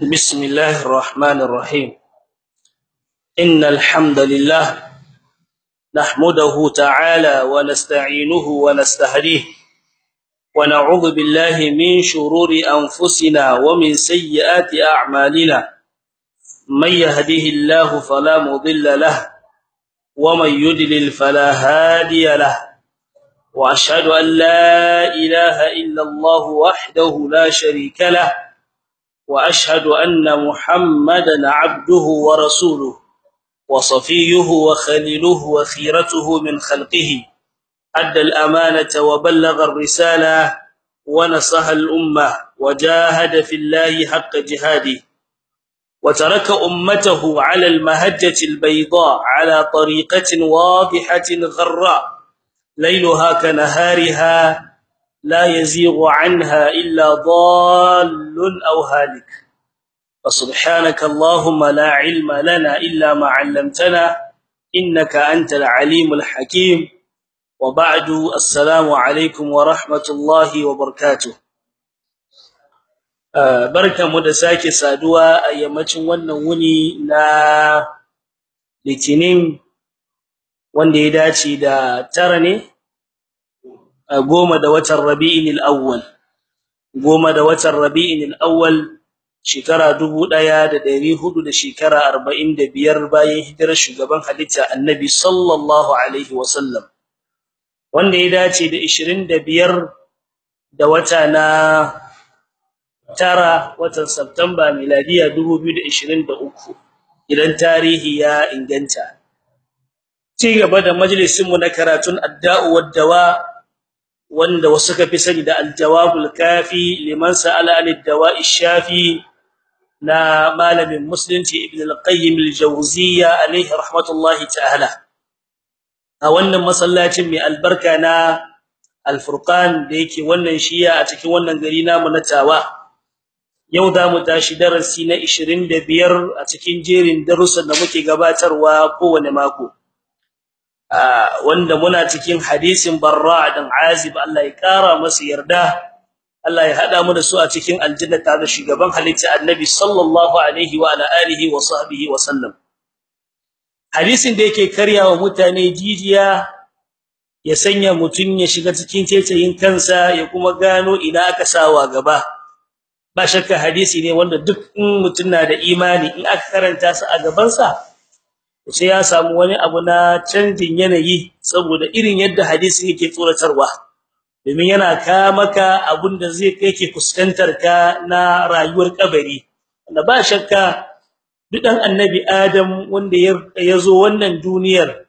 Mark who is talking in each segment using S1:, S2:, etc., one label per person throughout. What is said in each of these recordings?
S1: بسم الله الرحمن الرحيم إن الحمد لله نحمده تعالى ونستعينه ونستهديه ونعوذ بالله من شرور أنفسنا ومن سيئات أعمالنا من يهده الله فلا مضل له ومن يدلل فلا هادي له وأشهد أن لا إله إلا الله وحده لا شريك له وأشهد أن محمدا عبده ورسوله وصفيه وخليله وخيرته من خلقه. أدى الأمانة وبلغ الرسالة ونصح الأمة وجاهد في الله حق جهاده. وترك أمته على المهجة البيضاء على طريقة واضحة غراء. ليلها كنهارها لا يزيغ عنها إلا ضال أو هالك فسبحانك اللهم لا علم لنا إلا ما علمتنا إنك أنت العليم الحكيم وبعد السلام عليكم ورحمة الله وبركاته barkamu da sake saduwa a yammacin wannan wuni na litinin wanda ya dace da tara ne goma da watan Rabi'il Awwal goma da watan Rabi'il Awwal shekara 1400 da shekara 45 bayan hijirar shugaban halitta Annabi sallallahu alaihi wasallam wanda ya dace da 25 da wata na tara watan September miladiya 2023 idan tarihi ya inganta ci gaba da majalisinmu na karatun adda'u wad dawa wanda wasu ka fi sani da al-jawabul kafi liman sa'ala al-dawa'i shafi na malamin musulunci ibn al-qayyim al-jawziyya alayhi rahmatullahi ta'ala. A wannan masallacin mai albarka na al-furqan da yake wannan shiya a cikin wannan gari namu na tawa yau da mu tashi darasi na 25 a cikin jerin darussan da muke gabatarwa kowane mako. Wanda muna cikin hadisin Barra dan Azib Allah ya kara masa yarda Allah ya hada mu da su a cikin aljanna tare da shugaban halitta Annabi sallallahu alaihi wa ala alihi wa sahbihi wa sallam. Hadisin da yake karyawa mutane jijiya ya sanya mutun ya shiga cikin tetayin kansa ya kuma gano ina aka sawa gaba. Ba shakka hadisi ne wanda duk mutun na da imani in aka karanta sa a gaban sa sai ya samu wani abu na canjin yanayi saboda irin yadda hadisi yake tsoratarwa. Domin yana ka maka abin da zai kai ke fuskantar ka na rayuwar kabari. Wanda ba shakka duk dan annabi adam wanda ya zo wannan duniyar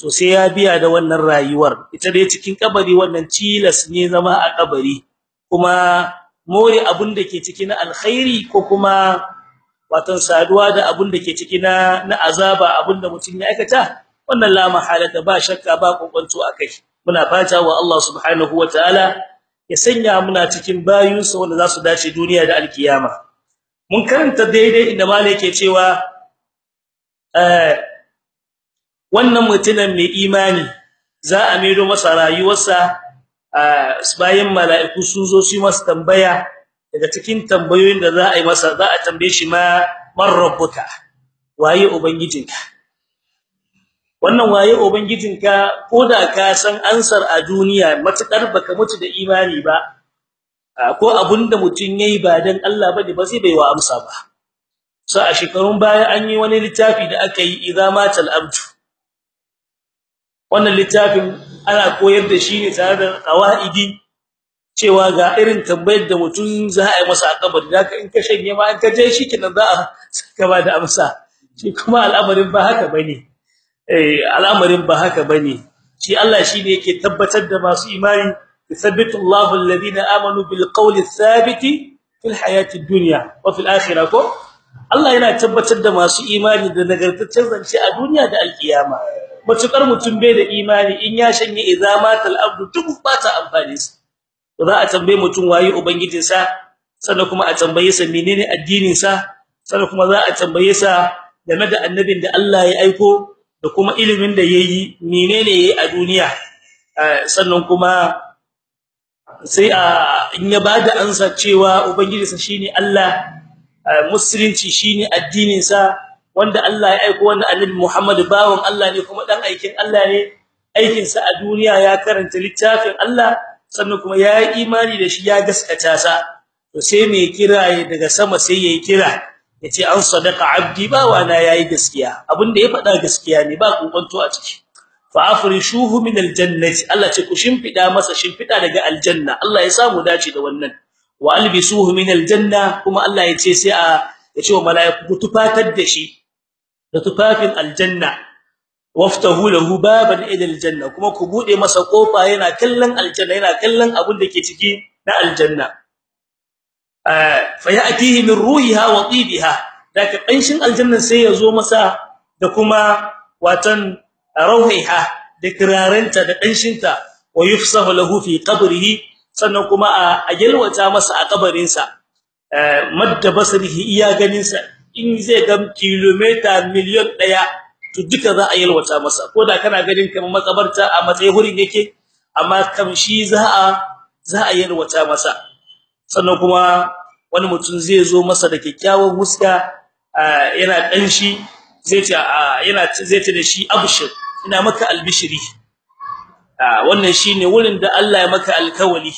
S1: to sai ya biya da wannan rayuwar. Ita dai cikin kabari wannan tilas ne zama a kabari. Kuma more abin da ke cikin alkhairi ko kuma watan saduwa da abun da ke ciki na na azaba abun da mutun ya aikata wannan la mahalata ba shakka ba kokonto akai muna fata wa Allah subhanahu wataala ya sanya muna cikin bayinsa wanda za su dace duniya da alkiyama. Mun karanta daidai inda malai yake cewa eh wannan mutumin mai imani za a maido masa rayuwarsa bayan mala'iku sun zo su masa tambaya daga cikin tambayoyin da za a yi masa za a tambaye shi ma man rabbuka waye ubangijinka? Wannan waye ubangijinka koda ka san ansar a duniya matakar baka mutu da imani ba ko abunda mutun yayi ba dan Allah ba ne ba zai baiwa amsa ba. So a shekarun baya an yi wani littafi da aka yi idamatul abdu. Wannan littafin ana koyar da shi ne tare da qawaidi cewa ga irin tambayar da mutum za a yi masa a kabari. Da in ka shanye ma in ka je shi kenan za a saka da amsa. Shi kuma al'amarin ba haka ba ne eh al'amarin ba haka ba ne shi Allah shine yake tabbatar da masu imani. Yuthabbitu Allahu alladhina amanu bil qawli thabiti fil hayati dunya wa fil akhirah ko? Allah yana tabbatar da masu imani da nagartaccen zance a duniya da alkiyama. Matukar mutum bai da imani in ya shanye izamatul abdu duk ba ta amfani sa za a tambaye mutum waye ubangijinsa sannan kuma a tambaye sa menene addinin sa sannan kuma za a tambaye sa game da annabin da Allah ya aiko da kuma ilimin da yayi menene yayi a duniya. Sannan kuma sai a in ya ba da ansa cewa ubangijinsa shine Allah musulunci shine addinin sa wanda Allah ya aika wannan annabi Muhammad bawon Allah ne kuma dan aikin Allah ne aikin sa a duniya ya karanta littafin Allah sannan kuma ya yi imani da shi ya gaskata sa. To sai mai kiraye daga sama sai yayi kira ya ce an sadaka abdi bawa na yayi gaskiya. Abinda ya faɗa gaskiya ne ba kokonto a ciki. Fa afrishuhu min aljannati. Allah ce ku shimfida masa shimfida daga aljanna. Allah ya samu dace da wannan. Wa albisuhu min aljanna kuma Allah ya ce sai a ya ce wa mala'iku ku tufatar da shi da tufafin aljanna. Waftahu lahu baban ila aljanna kuma ku buɗe masa ƙofa yana kallon aljanna yana kallon abin da ke ciki na aljanna. Fa ya'tihi min ruhiha wa tibiha daga kanshin aljanna sai ya zo masa da kuma watan rauhiha da kiraranta da kanshinta wa yufsahu lahu fi qabrihi sannan kuma a yalwata masa a kabarin sa madda basrihi iya ganin sa in zai ga kilomita miliyon 1 to duka za a yalwata masa. Koda kana ganin kamar makabarta a matsayin hurin yake amma kamshi za a za a yalwata masa. Sannan kuma wani mutum zai zo masa da kyakkyawan huska yana danshi zai ce yana zai ce da shi abshir ina maka albishiri. Wannan shine wurin da Allah ya maka alkawali.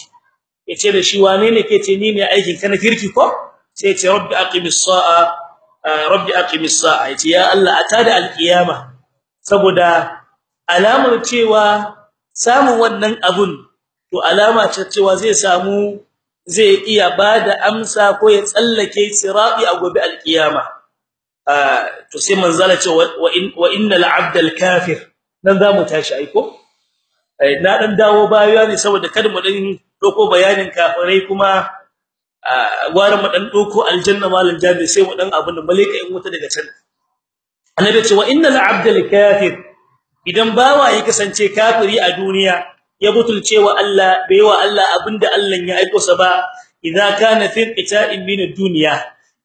S1: Yace da shi wane ne ke ce ni ne aikin ka na kirki ko? Sai ce rabbi aqimis sa'a rabbi aqimis sa'a ya ce ya Allah atada alqiyama. Saboda alamar cewa samun wannan abun to alama ce cewa zai samu zai iya ba da amsa ko ya tsallake sirabi a gobe alqiyama. To sai manzala ce wa innal abdal kafir dan za mu tashi aiko na dan dawo baya ne saboda kada mu dan doko bayanin kafirai kuma gwara mu dan doko aljanna malan jabi sai mu dan abin da malaika in wuta daga can. Annabi ce wa innal abdal kafir. Idan bawa ya kasance kafiri a duniya ya butulce wa Allah bai wa Allah abin da Allah ya aiko sa ba idza kana fi qita'in min ad-dunya.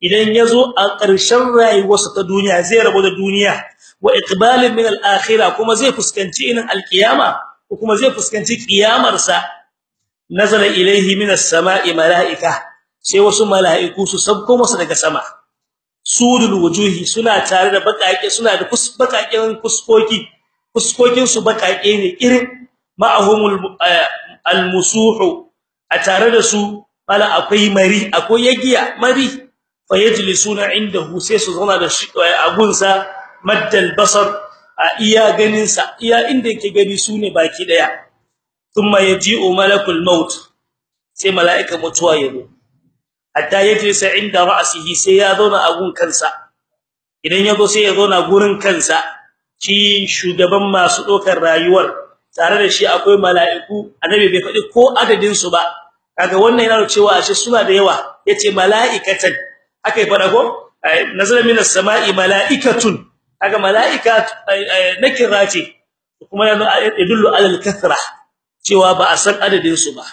S1: Idan ya zo a ƙarshen rayuwarsa ta duniya zai rabu da duniya. Wa iqbalin min al-akhirah kuma zai fuskanci inin al-qiyama kuma zai fuskanci kiyamar sa nazala ilayhi min as-sama'i malaika. Sai wasu mala'iku su sabko masa daga sama. Sudul wujuhi suna tare da bakake suna da bakaken fuskoki fuskokin su bakake ne irin ma'ahumul al-musuhu. A tare da su mala akwai mari akwai yagiya mari. Fayajlisuna indahu sai su zauna da shi a gunsa maddal basar a iya ganin sa iya inda yake gani su ne baki ɗaya thumma yaji'u malakul maut. Sai malaika mutuwa ya zo hatta yajlisa inda ra'sihi sai ya zauna a gun kansa. Idan ya zo sai ya zauna gurin kansa shi shugaban masu dokar rayuwar. Tare da shi akwai mala'iku annabi bai faɗi ko adadin su ba. Kaga wannan yana cewa ashe suna da yawa. Yace mala'ikatan. Akai fada ko? Nazala minas sama'i mala'ikatun. Kaga mala'ika nakira ce. Kuma yana yadullu alal kathra. Cewa ba a san adadin su ba.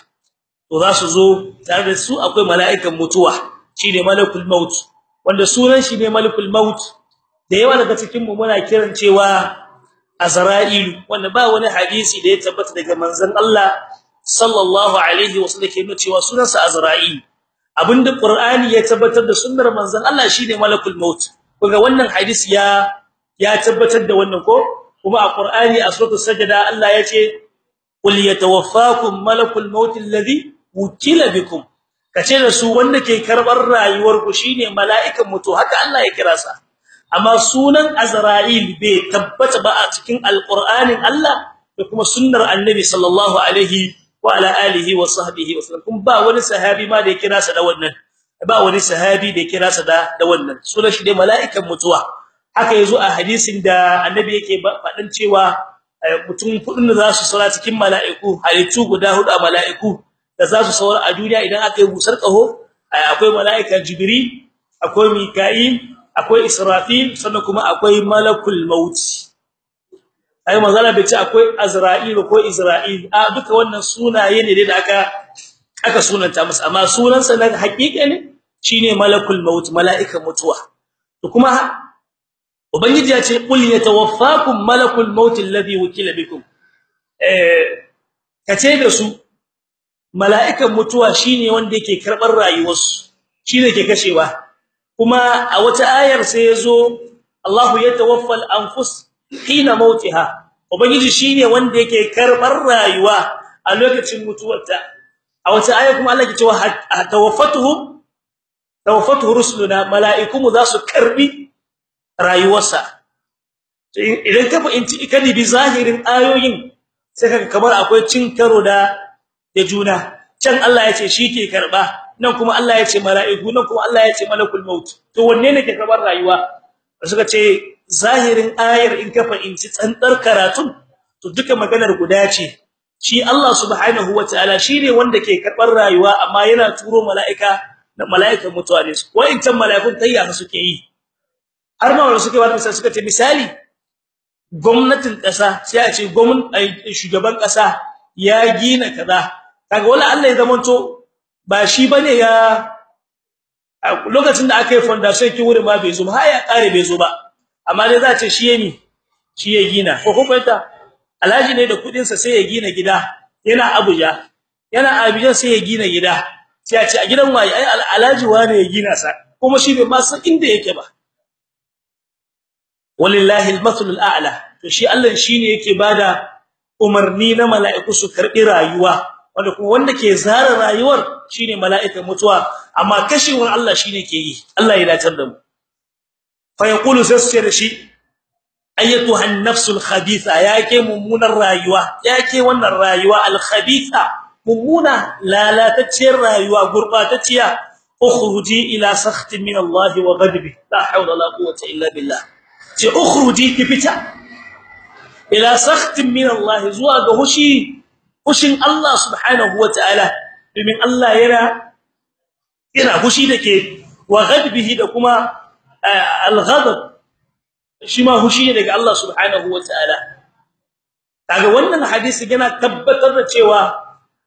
S1: To za su zo tare da su akwai mala'ikan mutuwa shine malakul maut wanda sunan shi ne malakul maut. Da yawa daga cikin mu muna kiran cewa azra'ilu wanda ba wani hadisi da ya tabbata daga manzon Allah sallallahu alaihi wasallam ke nuna cewa sunansa azra'il abin da qur'ani ya tabbatar da sunnar manzon Allah shine malakul maut. Kuga wannan hadisi ya ya tabbatar da wannan ko? Kuma a qur'ani a suratul sajda Allah ya ce qul yatawaffakum malakul maut alladhi wukila bikum. Kace da su wanda ke karɓar rayuwar ku shine mala'ikan mutu haka Allah ya kira sa. Amma sunan azra'il bai tabbata ba a cikin alqur'anin Allah da kuma sunnar annabi sallallahu alaihi wa ala alihi wa sahbihi wasallam kun ba wani sahabi ma da ya kira sa da wannan. Ba wani sahabi da ya kira sa da wannan. Sunan shi dai mala'ikan mutuwa. Haka ya zo a hadisin da annabi yake faɗin cewa mutum kuɗin da za su saura cikin mala'iku halittu guda huɗu a mala'iku. Da za su saura a duniya idan aka yi busar kaho akwai mala'ika jibril akwai mika'il akwai israfil sannan kuma akwai malakul maut. Ai magana bai ce akwai azra'il ko isra'il. A duka wannan sunaye ne da aka aka sunanta masa amma sunansa na hakika ne shine malakul maut mala'ikan mutuwa. To kuma ubangiji ya ce qul yatawaffakum malakul maut alladhi wukila bikum. Eh kace da su mala'ikan mutuwa shine wanda yake karɓar rayuwarsu shine ke kashewa. Kuma a wata ayar sai ya zo Allahu yatawaffal anfus hina mautiha ubangiji shine wanda yake karɓar rayuwa a lokacin mutuwarta. A wata aya kuma Allah ke cewa tawaffatuhum tawaffatuhu rusuluna. Mala'ikum za su karɓi rayuwarsa. Idan ka fahimci ikadi bi zahirin ayoyin sai kaga kamar akwai cin karo da da juna. Can Allah ya ce shi karɓa nan kuma Allah ya ce mala'iku nan kuma Allah ya ce malakul maut. To wanne ne ke karɓar rayuwa? Suka ce zahirin ayar in ka fahimci tsantsar karatun to duka maganar guda ce. Shi Allah subhanahu wataala shine wanda ke karɓar rayuwa amma yana turo mala'ika da mala'ikan mutuwa ne su. Wa'intan mala'ikun tayya suke yi. Har ma wanda suke wata misali suka ce misali gwamnatin kasa sai a ce gwamnatin shugaban kasa ya gina kaza. Kaga wala Allah ya zamanto ba shi ba ne ya lokacin da aka yi foundation ki wurin ma bai zo ba haya kare bai zo ba. Amma dai za ce shi yemi shi ya gina. Ko kuma ta alhaji ne da kuɗin sa sai ya gina gida yana Abuja. Yana Abuja sai ya gina gida. Sai a ce a gidan waye? Ai alhaji wane ya gina sa? Kuma shi bai ma san inda yake ba. Walillahi almathlul a'la to shi Allah shine yake ba da umarni na mala'iku su karɓi rayuwa. Wanda kuma wanda ke zara rayuwar shine mala'ikan mutuwa. Amma kashewar Allah shine ke yi. Allah ya dace da mu. Fa yaqulu sai shi ayyatuha an-nafsul khabitha? Yake mummunar rayuwa. Yake wannan rayuwa al-khabitha? Mummuna lalatacciyar rayuwa gurbatacciya. Ukhruji ila sakhtin min Allah wa ghadbi. La hawla la quwwata illa billah. Ce ukhruji kifita ila sakhtin min Allah zuwa ga hushi. Hushin Allah subhanahu wa ta'ala domin Allah yana yana hushi dake wa ghadbihi da kuma al-ghadab shi ma hushi ne daga Allah subhanahu wataala kaga wannan hadisi yana tabbatar da cewa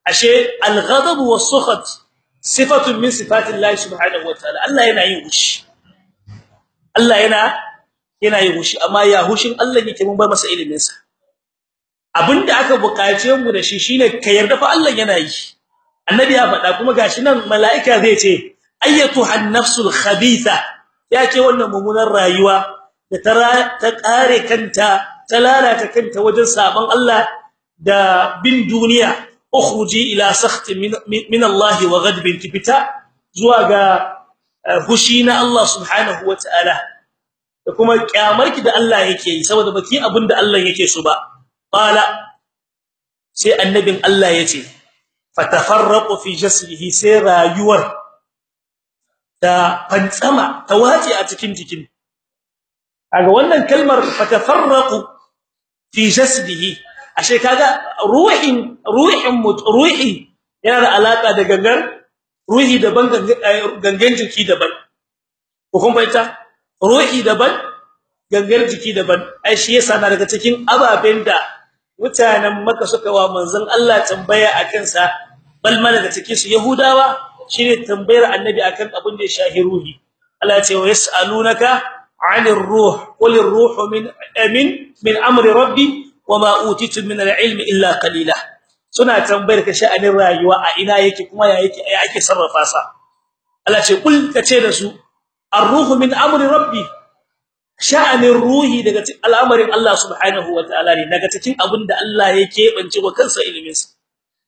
S1: ashe al-ghadab was-sukhat sifatun min sifatillahi subhanahu wataala Allah yana yin hushi Allah yana yana yin hushi amma ya hushin Allah yake mun ba masa ilimin sa abin da aka bukace mu da shi shine ka yarda fa Allah yana yi. Annabi ya faɗa kuma gashi nan mala'ika zai ce ayyatuhan nafsul khabitha. Yake wannan mummunar rayuwa da ta kare kanta ta lalata kanta wajen sabon Allah da bin duniya. Ukhruji ila sakhti min Allah wa ghadbin. Kibita zuwa ga hushi na Allah subhanahu wataala da kuma kyamarki da Allah yake yi saboda baki abin da Allah yake so ba. Qala sai annabin Allah ya ce fatafarraqu fi jasdihi sai rayuwar ta fantsama ta wace a cikin jikin. Kaga wannan kalmar fatafarraqu fi jasdihi ashe kaga ruhin ruhin ruhi yana da alaka da gangar ruhi daban gangan jiki daban. Ko kun bayyana ruhi daban gangar jiki daban. Ai shi yasa na daga cikin ababen da mutanen Makka suka wa manzon Allah tambaya akan sa bal ma daga cikin su Yahudawa shine tambayar annabi akan abin da ya shahi ruhi. Allah ya ce wa yasalunaka 'anir ruh qul ar-ruhu min amin min amri rabbi wama utitu min al-ilmi illa qalila. Suna tambayar ka sha'anin rayuwa a ina yake kuma ya yake ake sarrafa sa. Allah ce kul kace da su ar-ruhu min amri rabbi sha'anin ruhi daga al'amarin Allah subhanahu wataala ne daga cikin abin da Allah yake bance wa kansa ilimin sa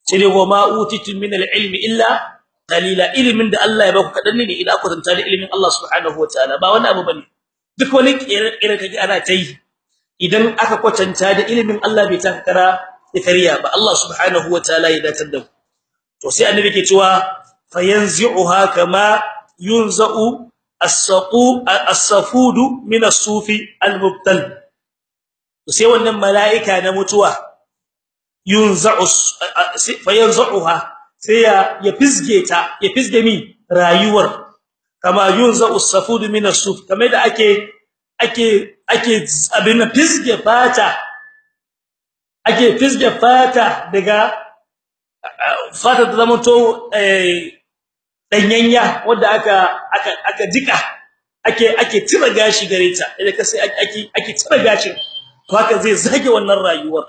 S1: sai wama utitu min al-ilmi illa qalila ilimin da Allah ya baku kadan ne idan ku zanta da ilimin Allah subhanahu wataala ba wani abu ba ne. Duk wani kire kage ana tayi idan aka kwatanta da ilimin Allah bai taka kara ya ba Allah subhanahu wataala ya datar da to sai annabi ke cewa fayanzi'uha kama yunza'u as-saqu as-safudu min as-sufi al-mubtal. Sai wannan mala'ika na mutuwa yunza'u fayanzi'uha sai ya ya ya fisge rayuwar. Kama yunza'u as-safudu min as-suf kamar da ake ake ake abin fisge fata ake fisge fata daga fata da zamanto eh danyanya wanda aka aka aka jika ake ake tira gashi gare ta. Idan ka sai ake ake tira gashin to haka zai zage wannan rayuwar.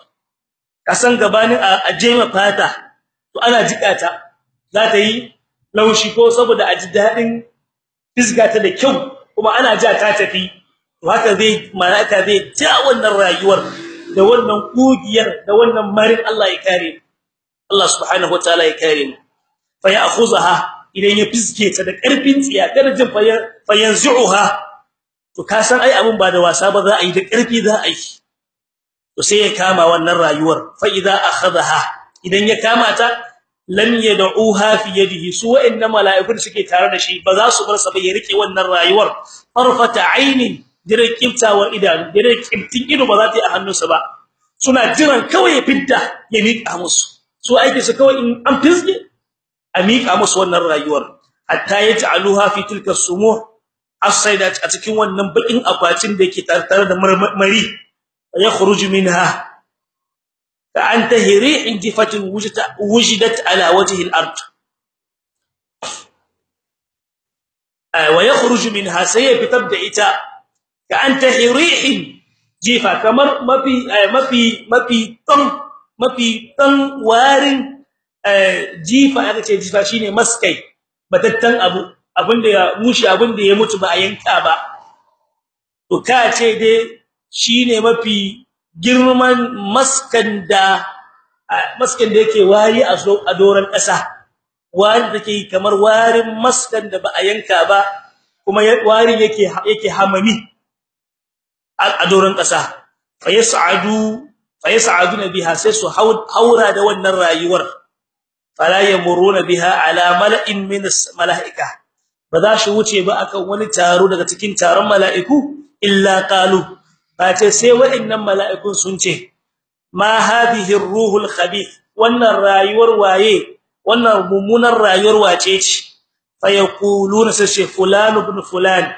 S1: Kasan gabanin a jema fata to ana jika ta za ta yi laushi ko saboda a ji daɗin fisga ta da kyau kuma ana ja ta tafi. To haka zai malaika zai ja wannan rayuwar da wannan kugiyar da wannan marin Allah ya kare Allah subhanahu wataala ya kare fa ya'khuzaha idan ya fiske ta da ƙarfin tsiya darajin fa yanzuha to ka san ai abun ba da wasa ba za a yi da ƙarfi za a yi. To sai ya kama wannan rayuwar fa idza akhadha idan ya kama ta lam yad'uha fi yadihi su wa'inna mala'ikun suke tare da shi ba za su bar sa ba ya riƙe wannan rayuwar. Farfata ainin dire kiftawar idanu dire kiftin ido ba za ta yi a hannunsa ba. Suna jiran kawai ya fidda ya miƙa musu. Su aike su kawai in an fisge a miƙa musu wannan rayuwar hatta yaj'aluha fi tilka sumuh asaida a cikin wannan bakin akwatin da yake tartare da marmari ya khuruju minha ka anta hiri'in jifatin wujidat ala wajhi al-ard wa yakhruju minha sayfitab da ita ka anta hiri'in jifa kamar mafi mafi mafi tan mafi tan warin jifa aka ce jifa shine maskai batattan abu abin da ya mushi abin da ya mutu ba a yanka ba. To ka ce dai shine mafi girman maskan da maskan da yake wari a doran kasa wari take kamar warin maskan da ba a yanka ba kuma wari yake yake hamami a doran kasa fa yas'adu fa yas'aduna biha sai su haura da wannan rayuwar. Fala yamuruna biha ala mala'in min malaika. Ba shi wuce ba akan wani taro daga cikin taron mala'iku illa qalu. Ba sai wa'annan mala'ikun sun ce ma hadhihi ar-ruhul khabith? Wannan rayuwar waye? Wannan mummunar rayuwar wace ce? Fa yaquluna sai fulan ibn fulan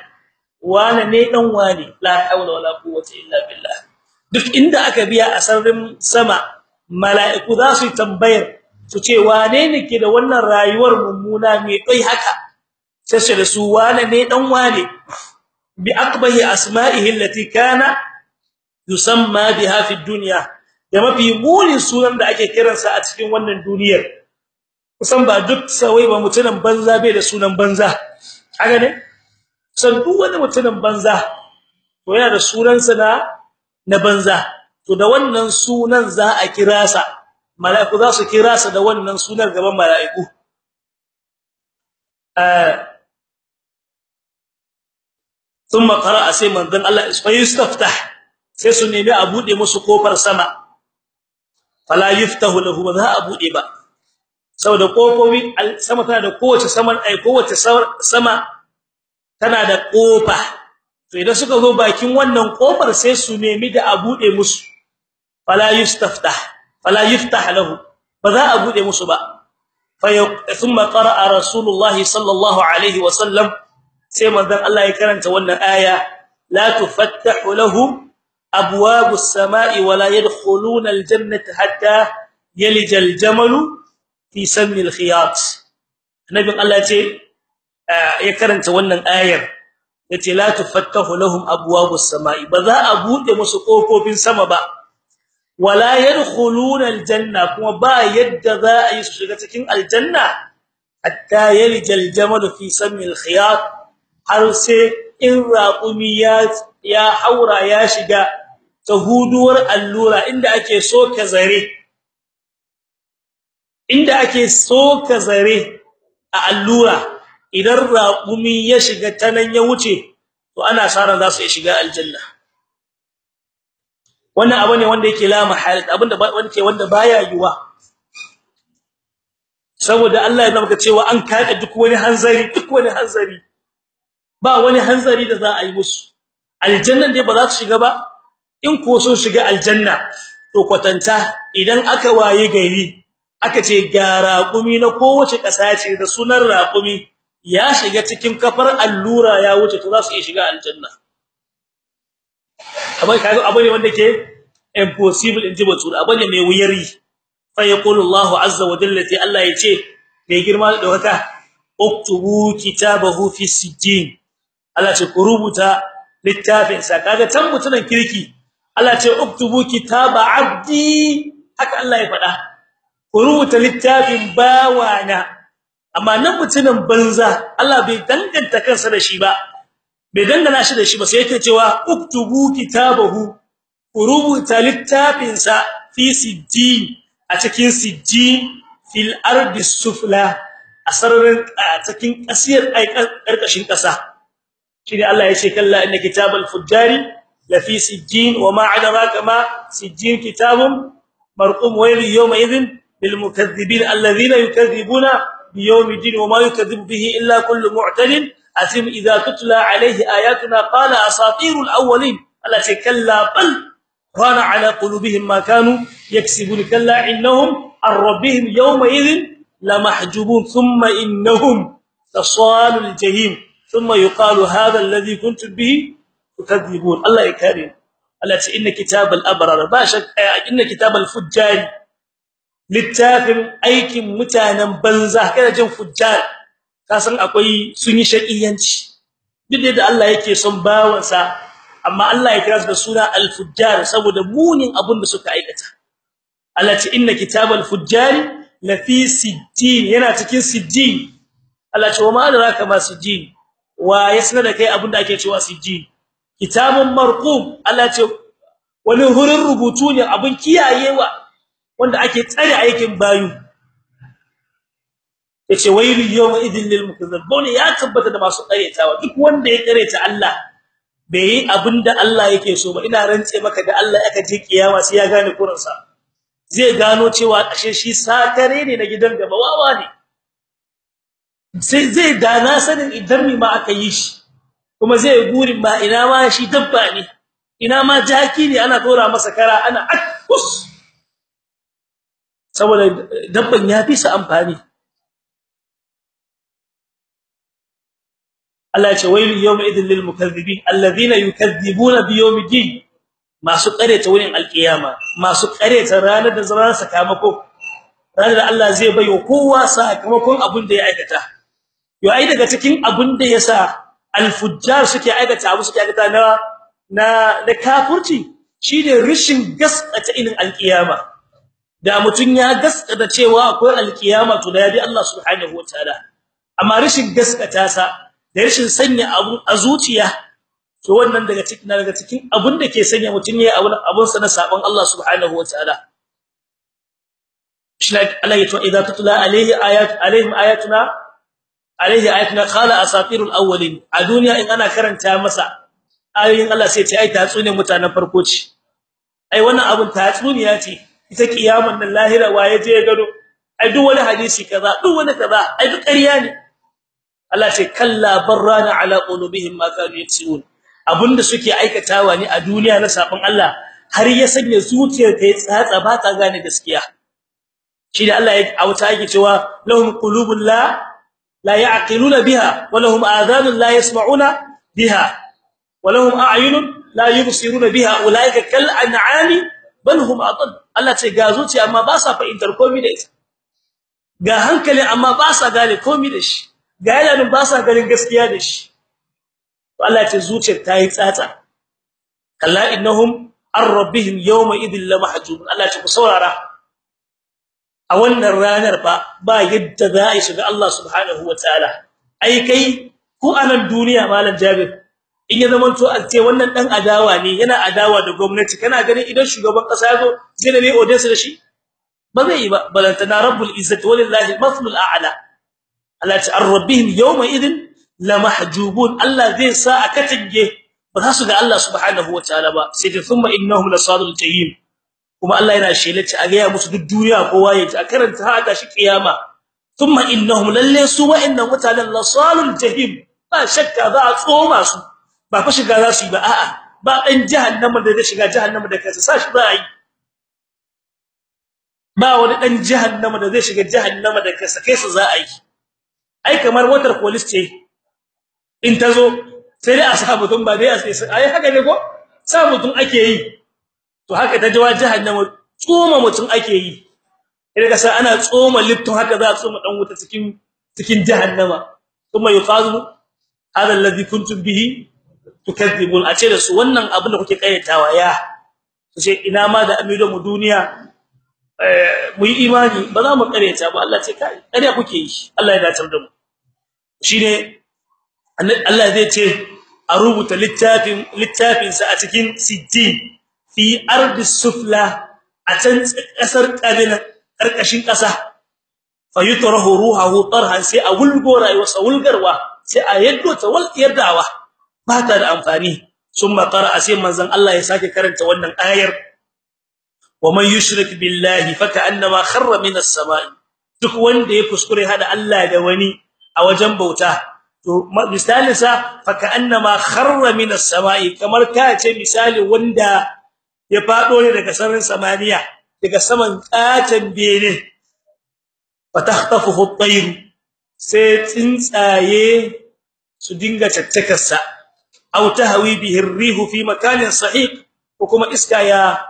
S1: wane ne dan wane? La hawla wala quwwata illa billah. Duk inda aka biya a sararin sama mala'iku za su tambayar su ce wane ne ke da wannan rayuwar mummuna mai dai haka? Sai su su wane ne dan wane? Bi aqbahi asma'ihi allati kana yusamma biha fi dunya. Da mafi mulin sunan da ake kiransa a cikin wannan duniyar. Kusan ba duk sawai ba mutunan banza bai da sunan banza. Haka ne san duk wani mutunan banza to yana da sunansa na na banza. To da wannan sunan za a kira sa. mala'iku za su kira sa da wannan sunan gaban mala'iku. Eh, thumma qara'a sai manzon Allah istaftah sai su nemi a buɗe musu ƙofar sama. Fala yuftahu lahu wa za buɗe ba. Saboda kofofi sama tana da kowace sama ai eh, kowace sama tana da ƙofa to idan suka zo bakin wannan ƙofar sai su nemi da a buɗe musu. Fala yustaftah. Fala yuftah lahu ba za a buɗe musu ba thumma qara'a rasulullahi sallallahu alaihi wa sallam sai manzon Allah ya karanta wannan aya la tufattahu lahum abwabus samai wala yadkhuluna aljannata hatta yalija aljamalu fi sammi alkhiyat nabi Allah ce ya karanta wannan ayar ya ce la tufattahu lahum abwabus samai ba za a buɗe musu kofofin sama ba wala yadkhuluna aljanna kuma ba yadda za a yi shiga cikin aljanna hatta yalija aljamalu fi sammi alkhiyat har sai in raqumi ya ya haura ya shiga ta huduwar allura inda ake soka zare. Inda ake soka zare a allura idan raqumi ya shiga tanan ya wuce to ana saran za su shiga aljanna. Wannan abu ne wanda yake la mahalat abin da wanda wanda baya yuwa saboda Allah ya zama cewa an kada duk wani hanzari duk wani hanzari. Ba wani hanzari da za a yi musu. Aljannan dai ba za su shiga ba. In ko sun shiga aljanna to kwatanta idan aka waye gari aka ce ga raƙumi na kowace ƙasa ce da sunan raƙumi ya shiga cikin kafar allura ya wuce to za su iya shiga aljanna. Amma kaga abu ne wanda ke impossible in ji bature. Abu ne mai wuyari fa yaqulu Allahu azza wa jalla ti Allah ya ce mai girma da dokaka uktubu kitabahu fi sijjin. Allah ce ku rubuta littafin sa kaga tan mutunan kirki Allah ce uktubu kitaba abdi. Haka Allah ya faɗa. Ku rubuta littafin bawana. Amma nan mutumin banza Allah bai danganta kansa da shi ba. Bai dangana shi da shi ba sai yake cewa uktubu kitabahu urubuta littafinsa fi sijjin a cikin sijjin fil ardi sufla a sararin cikin kasiyar ƙarƙashin kasa shine Allah ya ce kalla inna kitabal fujjari la fi sijjin wa ma adraka ma sijjin kitabun marqum wayl yawma idhin lil mukaththibin alladhina yukaththibuna bi yawmi din wa ma yukaththibu bihi illa kullu mu'tadin idha tutla alayhi ayatuna qala asatirul awwalin Allah ce kalla bal ران على قلوبهم ما كانوا يكسبون. كلا إنهم عن ربهم يومئذ لمحجوبون. ثم إنهم لصال الجحيم. ثم يقال هذا الذي كنتم به تكذبون. الله يكرم التي إن كتاب الأبرار باشك إن كتاب الفجار littafin aikin mutanen banza kana jin fujjar kasan akwai sun yi shaqiyanci duk da Allah yake son bawansa amma Allah ya kira su da suna al-fujjar saboda munin abin da suka aikata. Allah ce inna kitabal fujjar la fi sijjin. Yana cikin sijjin. Allah ce wa ma adraka ma sijjin? Wa yasna da kai abin da ake cewa sijjin? Kitabun marqum. Allah ce wani hurin rubutu ne abin kiyayewa wanda ake tsare aikin bayu. Ya ce wailu yawma idhil lil mukazzibun ya tabbata da masu karetawa duk wanda ya kareta Allah bai yi abin da Allah yake so ba. Ina rantse maka da Allah aka je kiyama sai ya gane kurinsa. Zai gano cewa ashe shi sakare ne na gidan gaba wawa ne. Sai zai dana sanin idan mi ma aka yi shi kuma zai gurin ma ina ma shi dabba ne ina ma jaki ne ana tora masa kara ana akus saboda dabban ya fi su amfani. Allah ya ce wailu yawma idhil lil mukaththibin alladhina yukaththibuna bi yawmiddin. Masu kareta wurin alkiyama masu kareta ranar da zama sakamako ranar da Allah zai bayo kowa sakamakon abin da ya aikata. Yo ai daga cikin abin da yasa alfujjar suke aikata abu suke aikata na na da kafirci shine rishin gaskata inin alkiyama da mutun ya gaskata cewa akwai alkiyama to da yabi Allah subhanahu wataala amma rishin gaskata sa da rashin sanya abu a zuciya to wannan daga cikin daga cikin abun da ke sanya mutun yayi abun abun sa na sabon Allah subhanahu wataala shi Allah ya to idza tutla alaihi ayat alaihim ayatuna alaihi ayatuna qala asatirul awwalin. A duniya in ana karanta masa ayoyin Allah sai ce ai tatsune mutanen farko ce. Ai wannan abun tatsuniya ce. Ita kiyaman nan lahira waye je ya gado ai duk wani hadisi kaza duk wani kaza ai duk ƙarya ne. Allah ce kalla barrana ala qulubihim ma kanu yaksubun abunda suke aikatawa ne a duniya na sabon Allah har ya sanya zuciyar ta tsatsa ba ta gane gaskiya. Shi da Allah ya auta yake cewa lahum qulubun la la ya'qiluna biha wa lahum adhanun la yasma'una biha wa lahum a'yunun la yubsiruna biha ulaika kal an'ami bal hum adall. Allah ce ga zuciya amma ba sa fahimtar komai da ita ga hankali amma ba sa gane komai da shi. Ga yalanin ba sa ganin gaskiya da shi. Allah ce zuciyar ta yi tsatsa. Kalla innahum ar-rabbihim yawma idhil lamahjub Allah ce ku saurara. A wannan ranar fa ba yadda za a shiga Allah subhanahu wataala ai kai ku a nan duniya malam Jabir in ya zamanto a ce wannan dan adawa ne yana adawa da gwamnati kana ganin idan shugaban kasa ya zo zai ne audience da shi? Ba zai yi ba. Balantana rabbul izzati walillahi al-mathlul a'la. Allah ta rabbihim yawma idin lamahjubun. Allah zai sa a katange ba za su ga Allah subhanahu wataala ba. Sai da thumma innahum lasadul jahim. Kuma Allah yana shelace a ga musu duk duniya kowa ya ji a karanta haka shi kiyama. Thumma innahum lalle su wa'annan mutanen lasalul jahim ba shakka za a tsoma su. Ba fa shiga za su ba a'a. Ba dan jahannama da zai shiga jahannama da kansa sa shi za a yi. Ba wani dan jahannama da zai shiga jahannama da kansa kai su za a yi. Ai kamar motar police ce. In ta zo sai dai a sa mutum ba dai a sai ai haka ne ko? Sa mutum ake yi. To haka ta jawa jahannama tsoma mutum ake yi. Idan ka sa ana tsoma littun haka za a tsoma dan wuta cikin cikin jahannama. Kuma yuqalu hada alladhi kuntum bihi tukadzibun a ce da su wannan abin da kuke kayyatawa ya. Sai ina ma da amido mu duniya mu yi imani. Ba za mu kareta ba. Allah ce kai kariya kuke yi. Allah ya dace da mu. Shine Allah zai ce a rubuta littafin littafin sa a cikin sittin fi ardi sufla a can kasar kabila karkashin kasa fayutrahu ruhuhu tarhan sai a wulgo rayuwarsa wulgarwa sai a yaddo ta wal yardawa ba ta da amfani summa qara'a sai manzon Allah ya sake karanta wannan ayar wa man yushrik billahi faka'annama kharra minas samai duk wanda ya kuskure hada Allah da wani a wajen bauta. To misalin sa faka'annama kharra minas samai kamar ka ce misali wanda ya fado ne daga sararin samaniya daga saman katan bene. Fatahtafuhu at-tayr sai tsuntsaye su dinga caccakarsa. Aw tahwi bihi ar-rihu fi makanin sahih ko kuma iska ya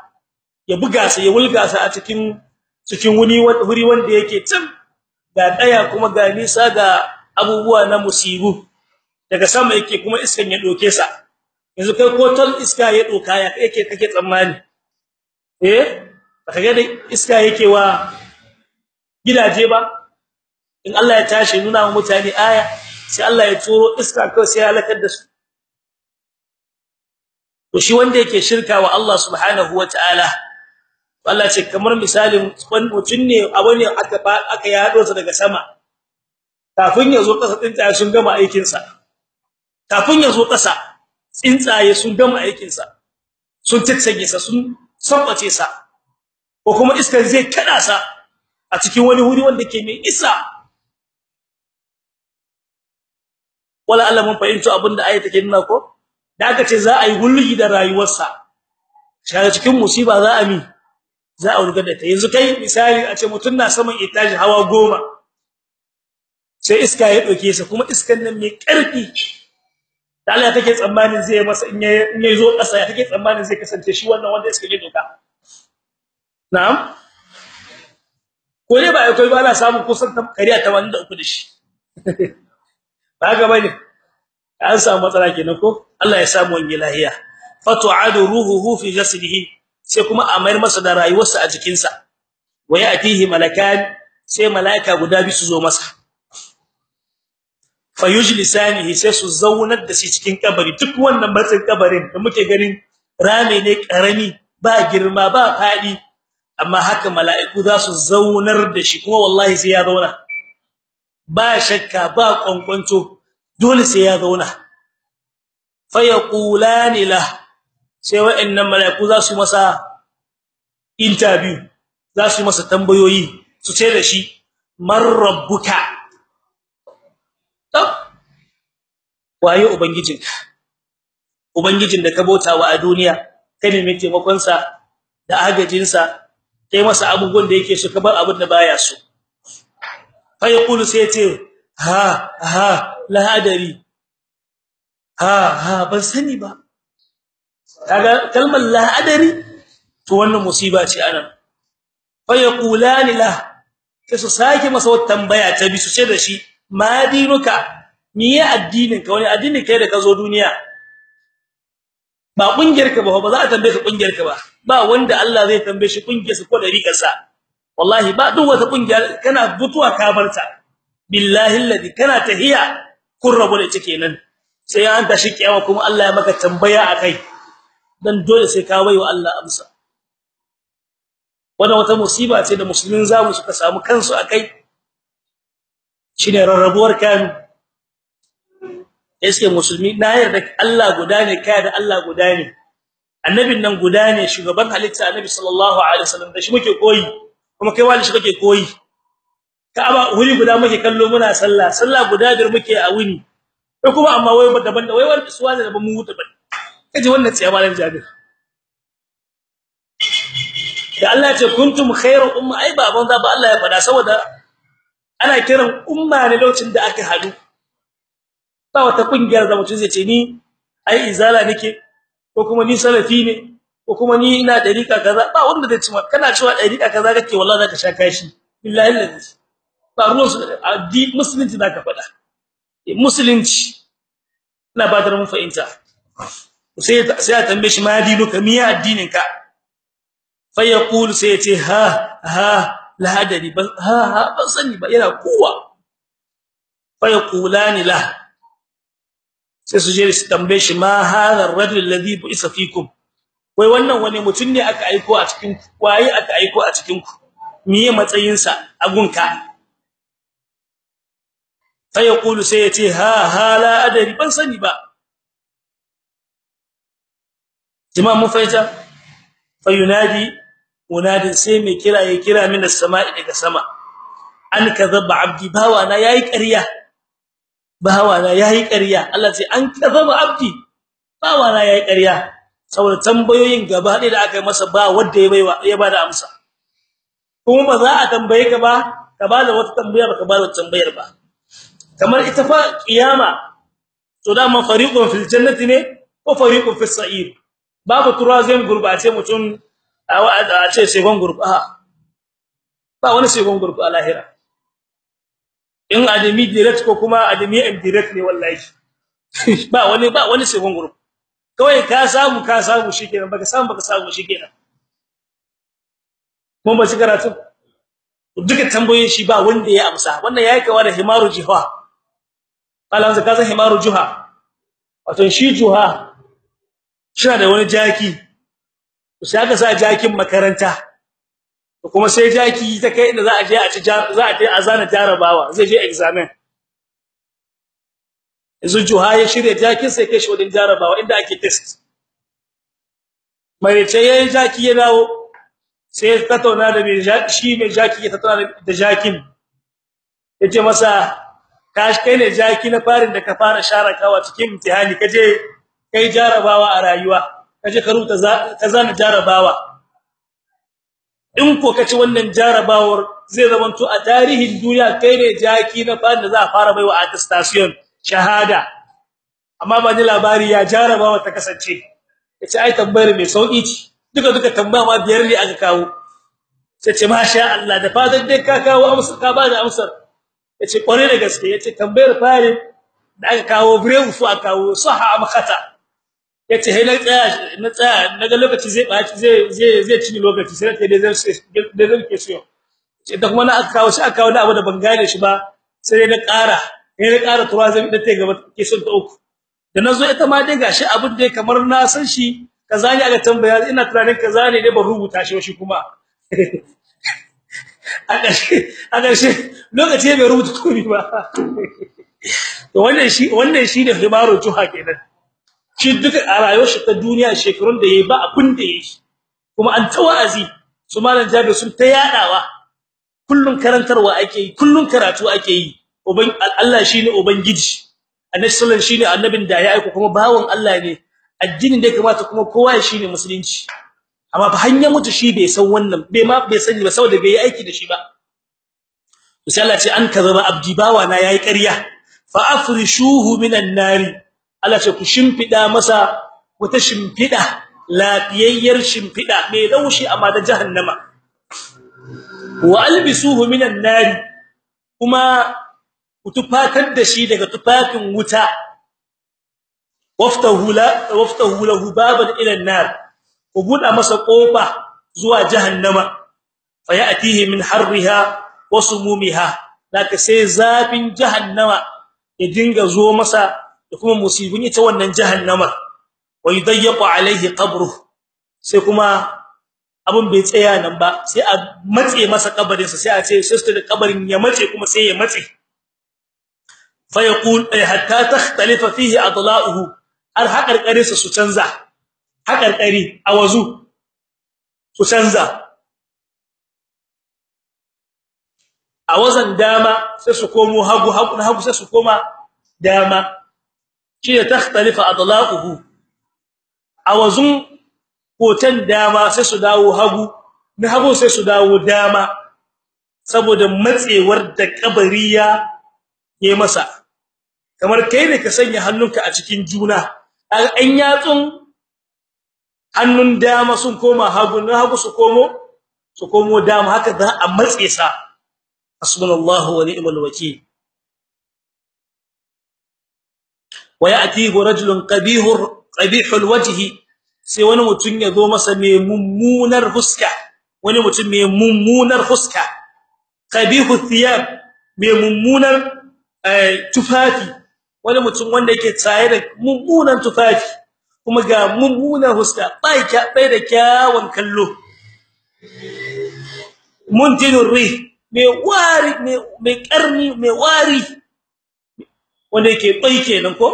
S1: ya buga sa ya wulga sa a cikin cikin wuri wanda yake can ga ɗaya kuma ga nisa ga abubuwa na musibu. Daga sama yake kuma iskan ya doke sa. Yanzu kai ko ton iska ya doka ya yake kake tsammani? Eh baka ga iska yake wa gidaje ba? In Allah ya tashi nuna wa mutane aya sai Allah ya turo iska kawai sai ya halakar da su. To shi wanda yake shirka wa Allah subhanahu wataala Allah ce kamar misalin mutun ne abu ne aka aka yado sa daga sama. Kafin ya zo kasa tsuntsaye sun gama aikin sa kafin ya zo kasa tsuntsaye sun gama aikin sa sun tatsage sa sun sabbace sa. Ko kuma iskar zai kada sa a cikin wani wuri wanda ke mai isa. Wala Allah mun fahimci abin da ayata take nuna ko? Da aka ce za a yi hulli da rayuwarsa. Shiga cikin musiba za a mi? Za a rugar da ta yanzu kai misali a ce mutun na saman itaji hawa goma. Sai iska ya doke sa kuma iskan nan mai ƙarfi da Allah take tsammanin zai masa in ya zo kasa ya take tsammanin zai kasance shi wannan wanda iska ya doka na'am? Ko dai ba ai kai ba na samu kusan kariya 83 da shi. Ba ga ba ne an samu matsala kenan ko? Allah ya samu wani lahiya. Fatu'adu ruhuhu fi jasadihi sai kuma a mayar masa da rayuwarsa a jikinsa. Waya atihi malakan sai malaika guda biyu su zo masa. Fayujlisanihi sai su zaunar da shi cikin kabari. Duk wannan matsin kabarin da muke ganin rame ne ƙarami ba girma ba faɗi amma haka mala'iku za su zaunar da shi kuma wallahi sai ya zauna. Ba shakka ba kwankwanto dole sai ya zauna. Fayaqulani la sai wa'annan malaiku za su masa interview za su masa tambayoyi su ce da shi man rabbuka to waye ubangijinka ubangijin da ka bautawa a duniya kai ne mai taimakon sa da agajin sa kai masa abubuwan da yake so ka bar abin da baya so. Fayaqulu sai ce ha ha la adari. Ha ha ban sani ba. Kaga kalmar la adari to wannan musiba ce a nan. Fa yaqulani la sai su sake masa wata tambaya ta bi su ce da shi ma dinuka? Miye addinin ka? Wani addini kai da ka zo duniya? Ba ƙungiyar ka ba ba za a tambaye ka ƙungiyar ka ba. Ba wanda Allah zai tambaye shi ƙungiyar su ko dariƙar sa. Wallahi ba duk wata ƙungiya kana butuwa ka barta billahi alladhi kana tahiya kun rabu da ita kenan. Sai an tashi kiyama kuma Allah ya maka tambaya akai dan dole sai ka baiwa Allah amsa. Wannan wata musiba ce da musulmin za mu suka samu kansu akai shine rarrabuwar kanu. Iske musulmi na yarda Allah guda ne kai da Allah guda ne. Annabin nan guda ne shugaban halitta annabi sallallahu alaihi wasallam da shi muke koyi kuma kai wani shi kake koyi. Ka'aba wuri guda muke kallo muna sallah sallah guda biyar muke a wuni. Ko kuma amma wai daban da wai wani suwa da ban mu huta ban kaje wannan tsiya malan jabir. Da Allah ya ce kuntum khairu umma ai baban da ba Allah ya fada saboda ana kiran umma ne lokacin da aka hadu ba wata ƙungiyar da mutum zai ce ni ai izala nake ko kuma ni salafi ne ko kuma ni ina dariqa kaza. Ba wanda zai ci kana cewa dariqa kaza kake wallahi zaka sha kashi. Billahi lillahi ba ruwan su addini musulunci zaka fada musulunci. Ina ba da mun fahimta. Sai sai a tambaye shi ma dinuka miya addinin ka fa yaqulu sai ya ce ha ha la hadari ban ha ha ban sani ba yana kuwa. Fa yaqulani la. Sai su je su tambaye shi ma hadha ar-rajul alladhi bu'isa fikum? Wai wannan wani mutum ne aka aiko a cikin ku waye aka aiko a cikin ku miye matsayin sa a gunka? Fa yaqulu sai ya ce ha ha la adari ban sani ba. Jama'a mun fahimta? Fa yunadi munadin sai mai kira ya kira min as-sama'i daga sama. An kadhaba abdi bawa na yayi ƙarya. Bawa na yayi ƙarya. Allah sai an kadhaba abdi. Bawa na yayi ƙarya. Saboda tambayoyin gaba ɗaya da aka yi masa ba wanda ya baiwa ya ba da amsa. Kuma ba za a tambaye ka ba ka ba da wata tambaya ba ka ba da wata tambayar ba. Kamar ita fa kiyama to da ma fariqun fil jannati ne ko fariqun fis sa'ir? Babu turazin gurbace mutum a ce segon gurba. Ba wani segon gurba a lahira. In adami direct ko kuma adami indirect ne wallahi. Ba wani ba wani segon gurba kawai ka samu ka samu shikenan baka samu baka samu shikenan. Mun ba shi karatu. Duka tambayoyin shi ba wanda ya amsa. Wannan yayi kawa da himaru jiha kalan zaka san himaru juha? Wato shi juha shi da wani jaki. Sai aka sa jakin makaranta. Kuma sai jaki ta kai inda za a je a ci za a je a jarabawa zai je examen. Yanzu juha ya shirye jakin sai kai shi wajen jarabawa inda ake test. Mai ce yayin jaki ya dawo sai ka tauna da mai shi mai jaki ya tauna da jakin. Yace masa ka kai ne jaki na farin da ka fara sharakawa cikin imtihani kaje kai jarabawa a rayuwa kaje ka rubuta ka zana jarabawa. In ko kace wannan jarabawar zai zamanto a tarihin duniya kai ne jaki na farin da za a fara baiwa attestation shahada. Amma ba ni labari ya jarabawa ta kasance. Yace ai tambayar mai sauƙi ce. Duka duka tambaya ma biyar ne aka kawo. Sai masha Allah da fatan dai ka kawo amsa ka ba da amsar. Yace kware da gaske. Yace tambayar fare da aka kawo brave su aka kawo saha khata. Ya ce he na tsaya na tsaya na ga lokaci zai ɓaci zai zai zai ci lokaci sai ta dai zai da zai ke so. Da kuma na aka kawo shi aka kawo da abu da ban gane shi ba sai na ƙara sai na ƙara tuwa zai da ta gaba ke son ta uku. Da na zo ita ma dai gashi abin da kamar na san shi kaza ne aka tambaya ina tunanin kaza ne dai ban rubuta shi shi kuma. A ƙarshe lokaci bai rubuta komai ba. To wannan shi wannan shi ne himaru juha kenan. Shi duka a rayuwar shi ta duniya shekarun da yayi ba abin da yayi. Kuma an tawazi su malan jabi sun ta yadawa kullun karantarwa ake yi kullun karatu ake yi. Uban Allah shine ubangiji. Annabi sallallahu shine annabin da ya aika kuma bawon Allah ne. Addinin da kamata kuma kowa shine musulunci. Amma fa hanyar mutu shi bai san wannan bai ma bai sani ba saboda bai yi aiki da shi ba. Allah ce an kazaba abdi bawa na yayi ƙarya. Fa afrishuhu minan nari. Allah ce ku shimfida masa wata shimfida lafiyayyar shimfida mai laushi amma da jahannama. Wa albisuhu minan nari kuma ku tufatar da shi daga tufafin wuta. Waftahu la waftahu lahu baban ila an-nar ku buda masa ƙofa zuwa jahannama. Fayatihi min harriha wa sumumiha laka sai zafin jahannama ya dinga zo masa da kuma musibin ita wannan jahannama wa yudayyaqu alaihi qabruh sai kuma abun bai tsaya nan ba sai a matse masa kabarin sa sai a ce sai da kabarin ya matse kuma sai ya matse. Fa yaqul ay hatta takhtalifa fihi adla'uhu har haƙarƙare su su canza haƙarƙari a wazu su canza. A wazan dama sai su komo hagu hagu sai su koma dama. Shi ne takhtalifa adla'uhu. A wazun hoton dama sai su dawo hagu na hagu sai su dawo dama saboda matsewar da kabariya yayi masa. Kamar kai ne ka sanya hannunka a cikin juna an yatsun hannun dama sun koma hagu na hagu su komo su komo dama haka za a matse sa. Hasbunallahu wa ni'mal wakeel wa ya'ti rajulun qabihur qabihul wajhi. Sai wani mutun ya zo masa mai mummunar huska wani mutum mai mummunar fuska qabihu thiyab mai mummunar tufafi. Wani wanda yake tsaye da mummunan tufafi kuma ga mummunar fuska bai ka bai da kyawun kallo. Muntinur rih mai wari mai karni mai wari. Wanda yake bai kenan ko?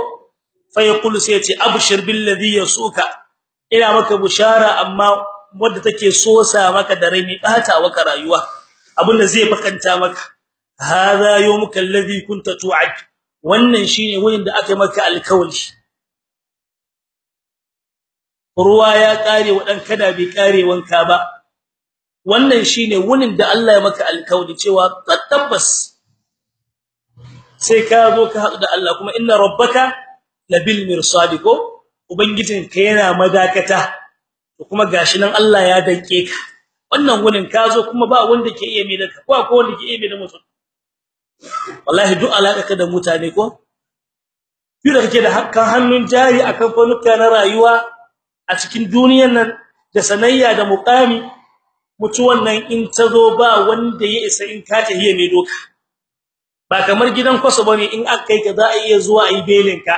S1: Fa yaqulu sai ya ce abshir bil ladhi yasuka. Ina maka bushara amma wanda take sosa maka da rai bata maka rayuwa abin da zai bakanta maka. Hadha yawmuka alladhi kunta tu'ad. Wannan shine wurin da aka maka alkawli ruwa ya kare wadan kada bai kare wanka ba. Wannan shine wurin da Allah ya maka alkawli cewa tabbas sai ka zo ka hadu da Allah kuma inna rabbaka labil mirsadiko ubangijinka yana madakata. Kuma gashi nan Allah ya danke ka. Wannan gunin ka zo kuma ba wanda ke iya mai da ka ko ko wanda ke iya mai da mutum. Wallahi duk alaka da mutane ko? Da kake da hakkan hannun jari akan fanuka na rayuwa a cikin duniyar nan da sanayya da muqami mutuwan nan in ta zo ba wanda ya isa in ka hiye mai doka. Ba kamar gidan kwaso ba ne in aka kai ka za a iya zuwa ayi belin ka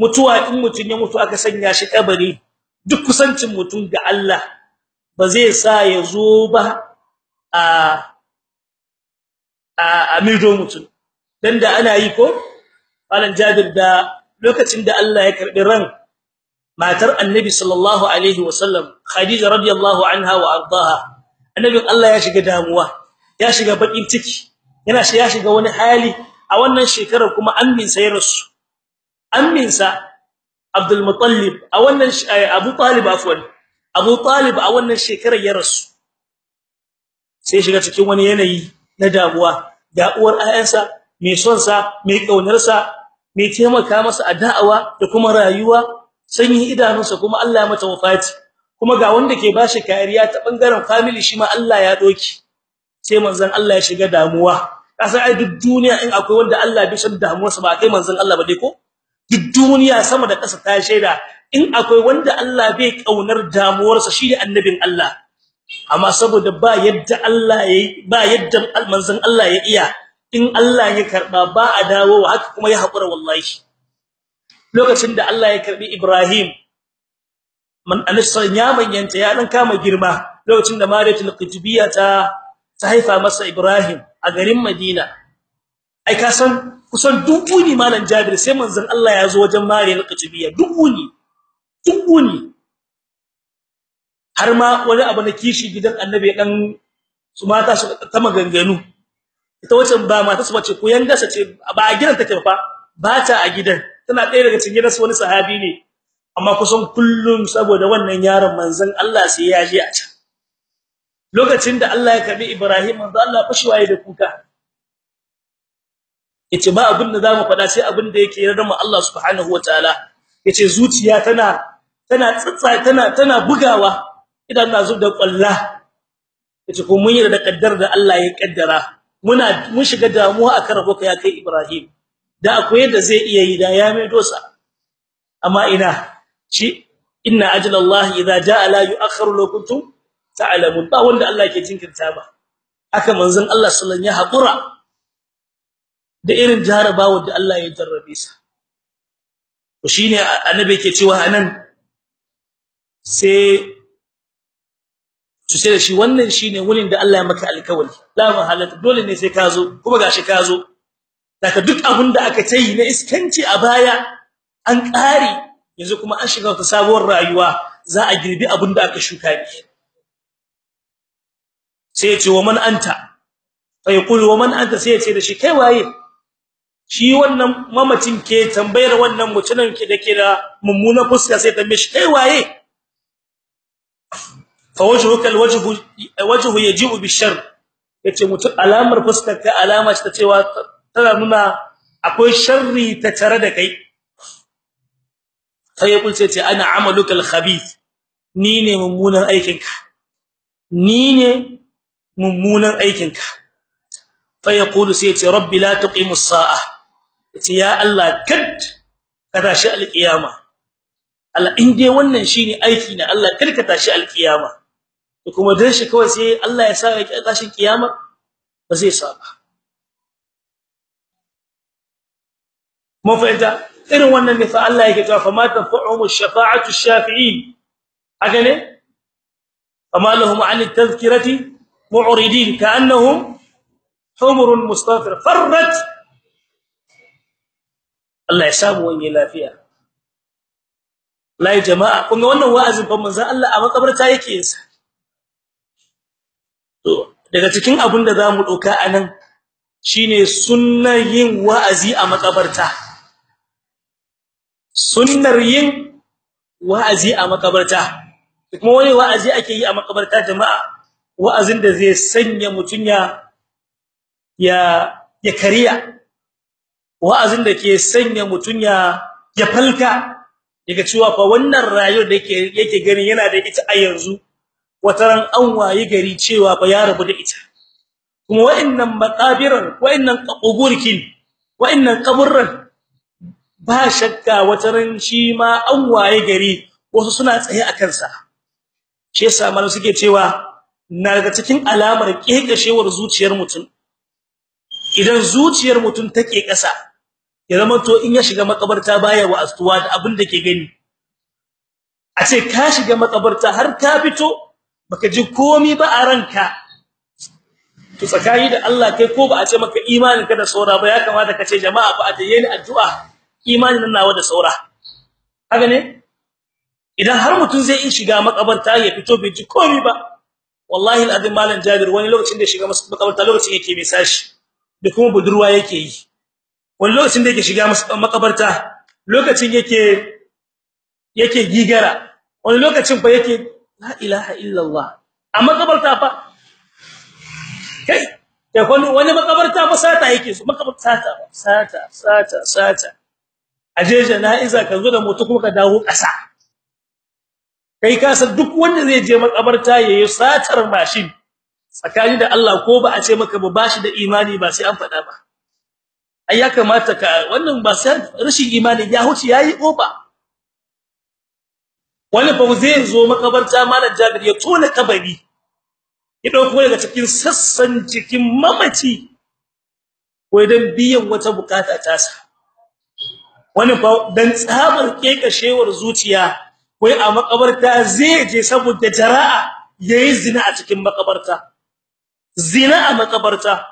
S1: mutuwa in mutun ya mutu aka sanya shi kabari duk kusancin mutun ga Allah ba zai sa ya zo ba a a amido mutun dan da ana yi ko? Alan jabir da lokacin da Allah ya karɓi ran matar annabi sallallahu alaihi wasallam khadija radiyallahu anha wa ardaha annabi Allah ya shiga damuwa ya shiga bakin ciki. Yana shi ya shiga wani hali. A wannan shekarar kuma ammin sa ya rasu. Ammin sa Abdul Muttalib a wannan Abu Talib afwan. Abu Talib a wannan shekarar ya rasu. Sai shiga cikin wani yanayi na damuwa. Da uwar ayansa mai son sa mai ƙaunar sa mai taimaka masa a da'awa da kuma rayuwa. Sanyi idanunsa kuma Allah ya mata wafati. Kuma ga wanda ke bashi kariya ta ɓangaren family shi ma Allah ya doki sai manzon Allah ya shiga damuwa. Kasan ai duk duniya in akwai wanda Allah bai san damuwarsa ba kai manzon Allah ba dai ko? Duk duniya sama da ƙasa ta shaida in akwai wanda Allah bai ƙaunar damuwarsa shine annabin Allah. Amma saboda ba yadda Allah yayi ba yadda manzon Allah ya iya in Allah ya karɓa ba a dawo haka kuma ya hakura wallahi. Lokacin da Allah ya karɓi Ibrahim man anisa ya manyanta ya dan kama girma. Lokacin da Mariyatul Qutbiyya ta ta haifa masa Ibrahim a garin Madina. Ai ka san kusan dubuni malan Jabir sai manzon Allah ya zo wajen Mariyatul Qutbiyya dubuni dubuni har ma wani abu na kishi gidan Annabi dan su mata su ta maganganu. Ita wacce ba mata su bace ko yanga sace ba a gidan take fa ba ta a gidan. Tana ɗaya daga cikin gidansu wani sahabi ne. Amma kusan kullum saboda wannan yaron manzon Allah sai ya je a can. Lokacin da Allah ya karɓi Ibrahim manzo Allah fashi waye da kuka. Yace ba abin da za mu faɗa sai abin da yake yarda mu Allah subhanahu wataala ya ce zuciya tana tana tsatsa tana tana bugawa. Idan na zub da kwalla ya ce ko mun yarda da kaddar da Allah ya kaddara muna mun shiga damuwa akan raboka ya kai Ibrahim. Da akwai yadda zai iya yi da ya mai dosa amma ina shi inna ajalallahi idza jaa la yu'akhkharu law ta'lamun ba wanda Allah yake jinkirta ba. Haka manzon Allah sallallahu alaihi wasallam ya hakura da irin jarabawa da Allah ya jarrabe sa. To shine annabi yake cewa a nan sai su sai shi wannan shine wurin da Allah ya maka alkawari. La mahalata dole ne sai ka zo kuma gashi ka zo. Daga duk abin da aka tayi na iskanci a baya an kare yanzu kuma an shiga wata sabuwar rayuwa za a girbi abin da aka shuka ne. Sai ya ce wa man anta? Fa yaqulu wa man anta? Sai ya ce da shi kai waye? Shi wannan mamacin ke tambayar wannan mutumin ke dake da mummuna fuska sai tambaye shi kai waye? Fa wajhuka alwajhu wajhu yaji'u bishar ya ce mutu alamar fuskar ka alama ce ta cewa tana nuna akwai sharri ta tare da kai. Sai ya kulce ce ana amalukal khabith. Ni ne mummunan aikinka. Ni ne mummunan aikinka. Fa yaqulu sai ce rabbi la tuqimus sa'a. Ce ya Allah kad ka tashi alqiyama. Allah in dai wannan shine aiki na Allah kad ka tashi kuma dan shi kawai sai Allah ya sa ya tashin kiyama ba zai sa ba. Mun fahimta? Irin wannan ne fa Allah yake cewa fa ma tanfa'uhum ash-shafa'atu ash-shafi'in. Haka ne? At-tadhkirati mu'ridin ka'annahum humurun mustafir farrat Allah ya samu wani lafiya lai jama'a kuma wannan wa'azin fa manzo Allah a makabarta yake yin to daga cikin abin da za mu doka a nan shine sunnar yin wa'azi a makabarta sunnar yin wa'azi a makabarta kuma wani wa'azi ake yi a makabarta jama'a wa'azin da zai sanya mutunya ya ya kariya wa'azin da ke sanya mutunya ya falka daga cewa fa wannan rayuwar da yake yake gani yana da ita a yanzu wataran an wayi gari cewa fa ya rabu da ita. Kuma wa'annan maqabiran wa'annan qaburkin wa'annan qaburran ba shakka wataran shi ma an waye gari wasu suna tsaye a kansa. Shi yasa malu suke cewa na daga cikin alamar kekashewar zuciyar mutum. Idan zuciyar mutum take kasa ya zama to in ya shiga makabarta baya wa astuwa da abin da ke gani. A ce ka shiga makabarta har ka fito baka ji komai ba a ranka. To tsakani da Allah kai ko ba a ce maka imanin ka da saura ba ya kamata ka ce jama'a ba a tayi ni addu'a imanin nawa da saura. Haka ne? Idan har mutun zai in shiga makabarta ya fito bai ji komai ba wallahi alazim malam jabir wani lokacin da shiga makabarta lokacin yake mai sashi da kuma budurwa yake yi. Wani lokacin da yake shiga makabarta lokacin yake yake gigara. Wani lokacin fa yake la ilaha illallah. A makabarta fa kai da wani makabarta fa sata yake so makabarta sata sata sata sata. Aje janaiza ka zo da mutu kuma ka dawo ƙasa. Kai ka san duk wanda zai je makabarta yayi satar mashin tsakani da Allah ko ba a ce maka ba bashi da imani ba sai an faɗa ba. Ai ya kamata ka wannan ba sai rashin imani ya huce yayi oba. Wani ba zai zo makabarta malam Jabir ya tona kabari ya ɗauko daga cikin sassan cikin mamaci ko idan biyan wata buƙata ta sa wani dan tsabar kekashewar zuciya wai a makabarta zai je saboda jara'a yayi zina a cikin makabarta. Zina a makabarta.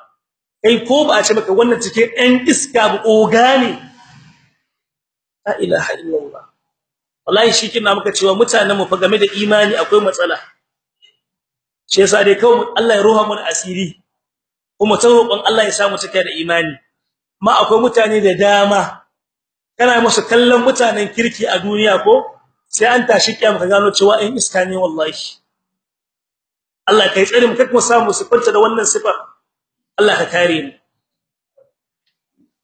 S1: Kai ko ba a ce maka wannan cikin ɗan iska ba ogane la ilaha illallah. Wallahi shi kina muka cewa mutanen mu fa game da imani akwai matsala. Shi yasa dai kawai Allah ya roha mu asiri. Kuma ta roƙon Allah ya samu cike da imani. Ma akwai mutane da dama. Kana musu kallon mutanen kirki a duniya ko? Sai an tashi kiyama ka gano cewa ɗan iska ne wallahi. Allah kai tsare mu kuma samu sifanta da wannan sifar. Allah ka kare mu.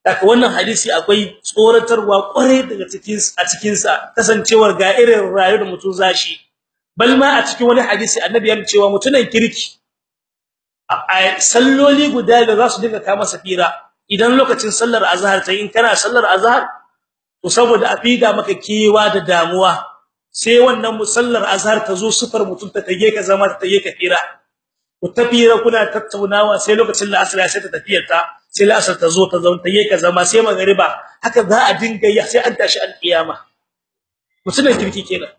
S1: Daga wannan hadisi akwai tsoratarwa kware daga cikin a cikin sa kasancewar ga irin rayuwar da mutum zashi bal ma a cikin wani hadisi annabi ya cewa mutunan kirki a salloli guda da za su dinga kama safira. Idan lokacin sallar azhar ta in kana sallar azhar to saboda a fida maka kewa da damuwa. Sai wannan musallar azhar ta zo sufar mutum ta tage ka zama ta tage ka fira ku tafira kuna tattaunawa sai lokacin la'asar sai ta tafiyar ta sai la'asar ta zo ta zauna tage ka zama sai magriba haka za a dinga yi sai an tashi alkiyama mutumin kirki kenan.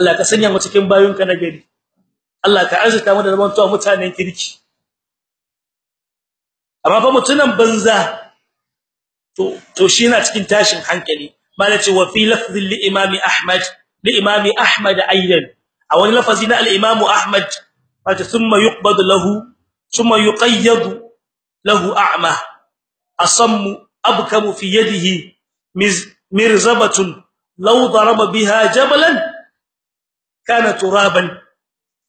S1: Allah ka sanya mu cikin bayunka na gari. Allah ka arzuta mu da zaman tuwa mutanen kirki. Amma fa mutunan banza to to shi na cikin tashin hankali. Malaci wa fi lafzi li imami ahmad li imami ahmad aidan a wani lafazi na al-imam ahmad wato thumma yuqbad lahu thumma yuqayyad lahu a'ma asammu abkamu fi yadihi mirzabatun law daraba biha jabalan kana turaban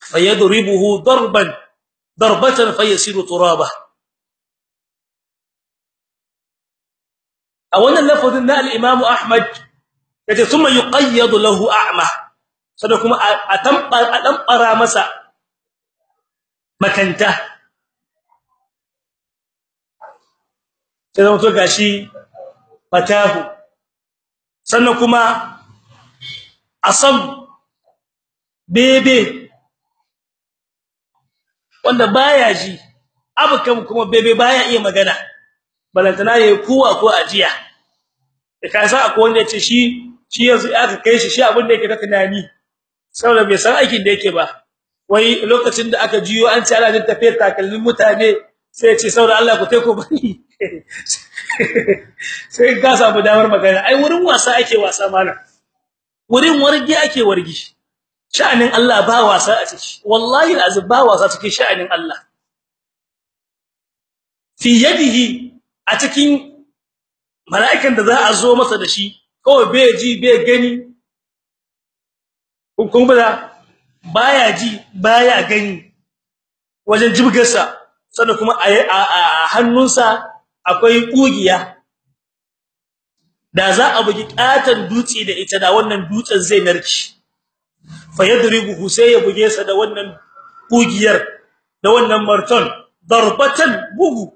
S1: fayadribuhu darban darbatan fayasiru turaba a wannan lafazin na al-Imam Ahmad ya ce thumma yuqayyad lahu a'ma. Sada kuma a tambar a dambara masa makanta. Sai zama to gashi fatahu sannan kuma asam bebe. Wanda baya ji abukan kuma bebe baya iya magana. Balantana yayi kuwa ko ajiya. Ka sa akwai wanda ya ce shi shi yanzu aka kai shi shi abin da yake ta tunani. Saboda bai san aikin da yake ba. Wai lokacin da aka jiyo an ci ana jin tafiyar takallin mutane sai ya ce saboda Allah ku taiko bani. Sai ka samu damar magana. Ai wurin wasa ake wasa mana wurin wargi ake wargi. Sha'anin Allah ba wasa a ciki. Wallahi alazim ba wasa cikin sha'anin Allah. Fi yadihi a cikin mala'ikan da za a zo masa da shi kawai bai ji bai gani. Kun ba baya ji baya gani wajen jibgarsa. Sannan kuma a hannunsa akwai kugiya da za a bugi katan dutse da ita da wannan dutsen zai narki fa yadribuhu sai ya buge sa da wannan kugiyar da wannan marton darbatan bugu.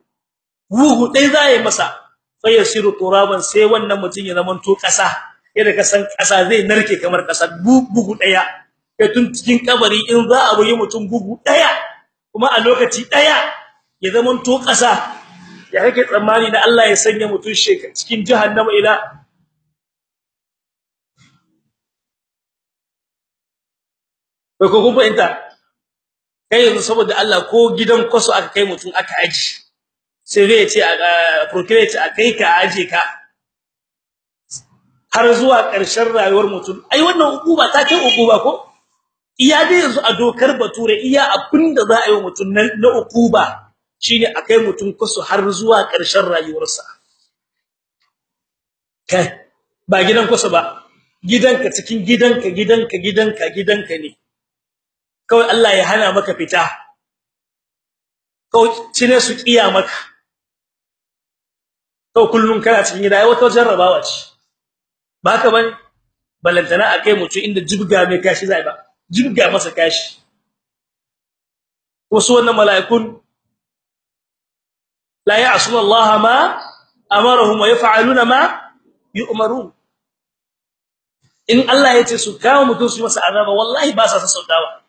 S1: Bugu dai za yi masa. Fa yasiru turaban sai wannan mutun ya zaman to kasa yadda kasan kasa zai narke kamar kasa bugu ɗaya kai tun cikin kabari in za a bugi mutum bugu ɗaya kuma a lokaci ɗaya ya zaman to kasa ya kake tsammani da Allah ya sanya mutun sheka cikin jahannama ila ko kuma inta kai yanzu saboda Allah ko gidan kwaso aka kai mutun aka aji sai zai ce a procreate a kai ka aje ka. Har zuwa ƙarshen rayuwar mutum. Ai wannan hukuma ta kai hukuma ko? Iya dai yanzu a dokar bature iya abin da za a yi mutum na hukuma shine a kai mutum kwaso har zuwa ƙarshen rayuwarsa. Kai ba gidan kwaso ba. Gidanka cikin gidanka gidanka gidanka gidanka ne. Kawai Allah ya hana maka fita. Kawai cine su kiya maka. To kullun kana cikin gida ai wata jarrabawa ce. Ba haka ba ne? Balantana akai mutu inda jibga mai kashi zai ba. Jibga masa kashi. Wasu wannan mala'ikun la ya'suna Allah ma amarahum wa yaf'aluna ma yu'marun. In Allah ya ce su kawo mutum su masa azaba wallahi ba sa sassautawa.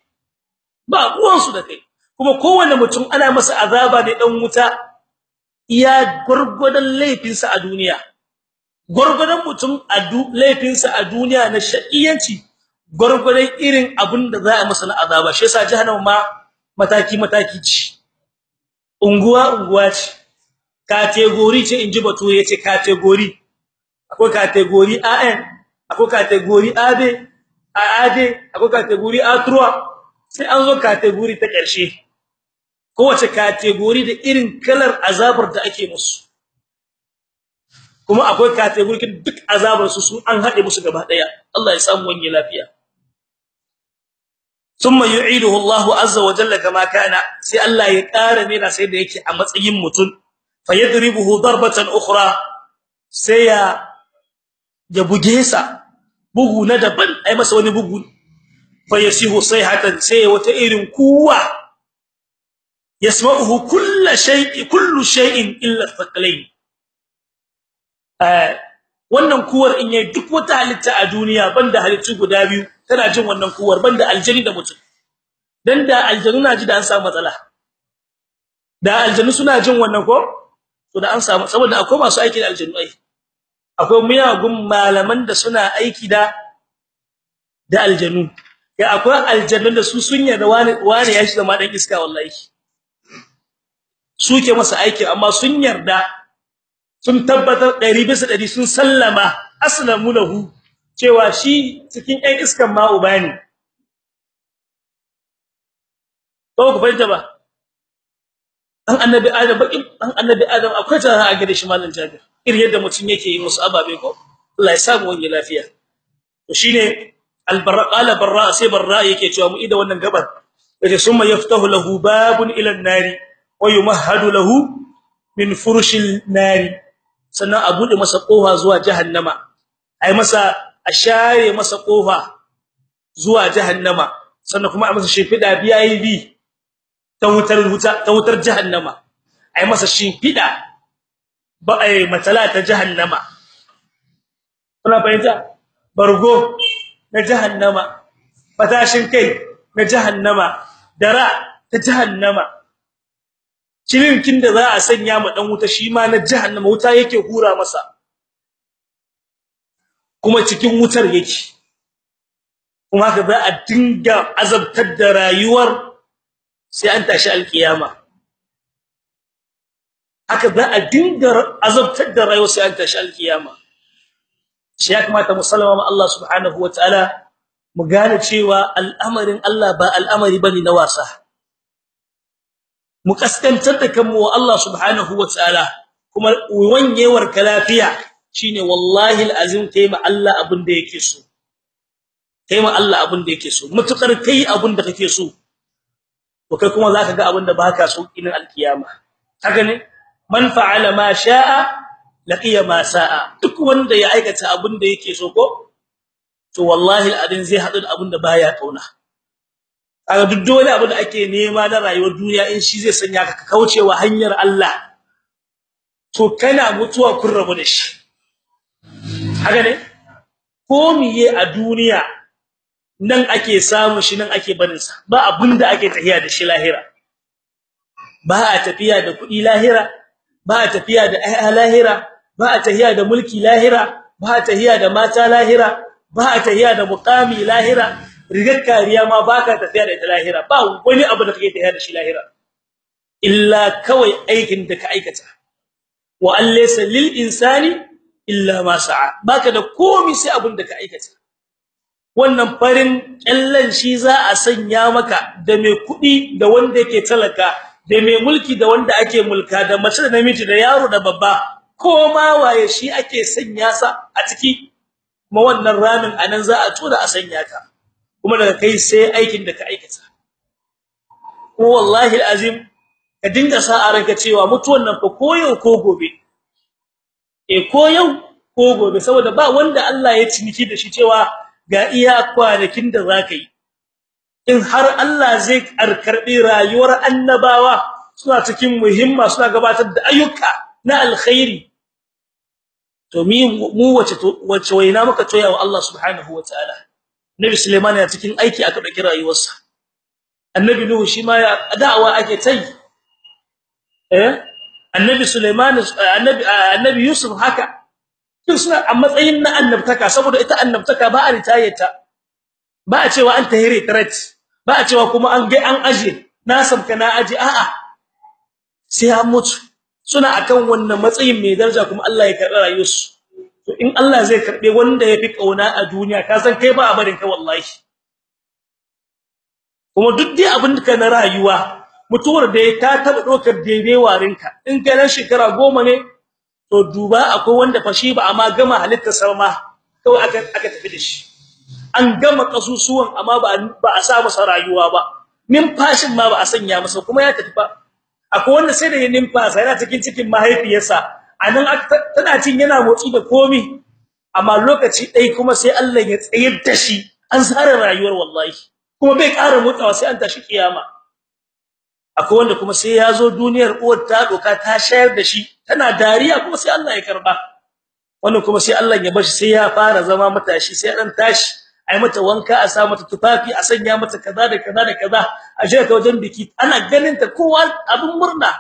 S1: Ba ruwansu da kai. Kuma kowanne mutum ana masa azaba ne dan wuta. Iya gurgudan laifinsa a duniya. Gurgudan mutum a laifinsa a duniya na shakiyanci gurgudan irin abin da za a masa na azaba. Shi yasa jahannama ma mataki mataki ce. Unguwa unguwa ce. Category ce inji bature ya ce category. Akwai category AN akwai category AB AAD akwai category A3 sai an zo category ta ƙarshe. Kowace category da irin kalar azabar da ake musu. Kuma akwai category duk azabar su sun an hade musu gaba ɗaya Allah ya samu wani lafiya. Thumma yu'iduhu Allah azza wa jalla kama kana. Sai Allah ya ƙara mena sai da yake a matsayin mutun fayadribuhu darbatan ukhra. Sai ya ya buge sa. Bugu na daban ai masa wani bugu. Fayasihu sayhatan. Sai wata irin kuwa. Yasma'uhu kullu shay'in kullu shay'in illa thaqalain eh wannan kuwar in yayi duk wata halitta a duniya banda halittu guda biyu tana jin wannan kuwar banda aljani da mutum. Dan da aljanu na ji da an samu matsala. Da aljanu suna jin wannan ko? To da an samu saboda akwai masu aiki da aljanu ai. Akwai miyagun malaman da suna aiki da da aljanu. Kai akwai aljannun da su sun yarda wani wani ya shi zama dan iska wallahi. Suke masa aiki amma sun yarda sun tabbatar 100 bisa 100 sun sallama aslamu lahu cewa shi cikin ɗan iskan ma uba to ku fahimta ba? An annabi adam bakin an annabi adam akwai jara a gare shi mallan jabir. Irin yadda mutun yake yi musu ababe ko Allah ya samu wani lafiya. To shine albarra qala barra sai barra yake cewa mu ida wannan gabar. Yace summa yaftahu lahu babun ila an-nari wa yumahhadu lahu min furushil nari. Sannan a buɗe masa ƙofa zuwa jahannama. Ai masa a share masa ƙofa zuwa jahannama. Sannan kuma a masa shimfida biyayi ta wutar wuta ta wutar jahannama. Ai masa shimfida ba ai matala ta jahannama. Kuna bayyana bargo na jahannama fatashin kai na jahannama dara ta jahannama. Cilinkin da za a sanya ma dan wuta shi ma na jahannama wuta yake hura masa. Kuma cikin wutar yake. Kuma haka za a dinga azabtar da rayuwar sai an tashi alkiyama. Haka za a dinga azabtar da rayuwar sai an tashi alkiyama. Shi ya kamata mu sallama Allah subhanahu wataala mu gane cewa al'amarin Allah ba al'amari ba ne na wasa. Mu kaskantar da kanmu wa Allah subhanahu wataala kuma wanyewar ka lafiya shine wallahi alazim kai ma Allah abin da yake so. Kai Allah abin da yake so. Mutukar kai abin da kake so to kai kuma zaka ga abin da baka so inin alkiyama. Haka ne? Man fa'ala ma sha'a laqiya ma sa'a. Duk wanda ya aikata abin da yake so ko to wallahi alazim zai hadu da abin da baya ƙauna kaga duk dole abin da ake nema na rayuwar duniya in shi zai sanya ka kaucewa hanyar Allah to kana mutuwa kun rabu da shi. Haka ne? Ko miye a duniya nan ake samu shi nan ake barin sa ba abin da ake tafiya da shi lahira. Ba a tafiya da kuɗi lahira ba a tafiya da ayya lahira ba a tafiya da mulki lahira ba a tafiya da mata lahira ba a tafiya da muqami lahira. Rigar kariya ma baka tafiya da ita lahira. Ba wani abu da kake tafiya da shi lahira. Illa kawai aikin da ka aikata. Wa allaysa lil insani illa ma sa'a. Baka da komai sai abin da ka aikata. Wannan farin kallan shi za a sanya maka da mai kuɗi da wanda yake talaka da mai mulki da wanda ake mulka da mace da namiji da yaro da babba. Ko ma waye shi ake sanya sa a ciki. Kuma wannan ramin a nan za a tura a sanya ka. Kuma daga kai sai aikin da ka aikata. Ko wallahi alazim ka dinga sa a ranka cewa mutuwan nan fa koyo ko gobe. E ko yau ko gobe saboda ba wanda Allah ya ciniki da shi cewa ga iya kwanakin da zaka yi. In har Allah zai karkarbi rayuwar annabawa suna cikin muhimma suna gabatar da ayyuka na alkhairi. To mi mu wace wace waina muka toya wa Allah subhanahu wataala Nabi Sulaiman ya cikin aiki aka ɗauki rayuwarsa. Annabi Nuhu shi ma da'awa ake tai eh? Annabi Sulaiman annabi annabi Yusuf haka. Kin suna a matsayin na annabtaka saboda ita annabtaka ba a ritayeta ba a cewa an tahire tarat ba a cewa kuma an ga an aje. Na sabka na aje. A'a. Sai an mutu. Suna akan wannan matsayin mai daraja kuma Allah ya karɓi rayuwarsu. To in Allah zai karɓe wanda yafi ƙauna a duniya ka san kai ba a barin ka wallahi. Kuma duk dai abin da na rayuwa mutuwar da ta taba dokar daidai warinka in ka ran shekara goma ne to duba akwai wanda fashi ba amma gama halittar sama kawai aka aka tafi da shi. An gama kasusuwan amma ba ba a sa masa rayuwa ba. Numfashin ma ba a sanya masa kuma ya tafi ba. Akwai wanda sai da ya numfasa yana cikin cikin mahaifiyarsa. A nan tana cin yana motsi da komi amma lokaci dai kuma sai Allah ya tsayar da shi. An tsara rayuwar wallahi. Kuma bai ƙara motsawa sai an tashi kiyama. Akwai wanda kuma sai ya zo duniyar uwar ta doka ta shayar da shi tana dariya kuma sai Allah ya karɓa wannan kuma sai Allah ya bashi sai ya fara zama matashi sai dan tashi ai mata wanka a sa mata tufafi a sanya mata kaza da kaza da kaza. A je ta wajen biki ana ganin ta kowa abin murna.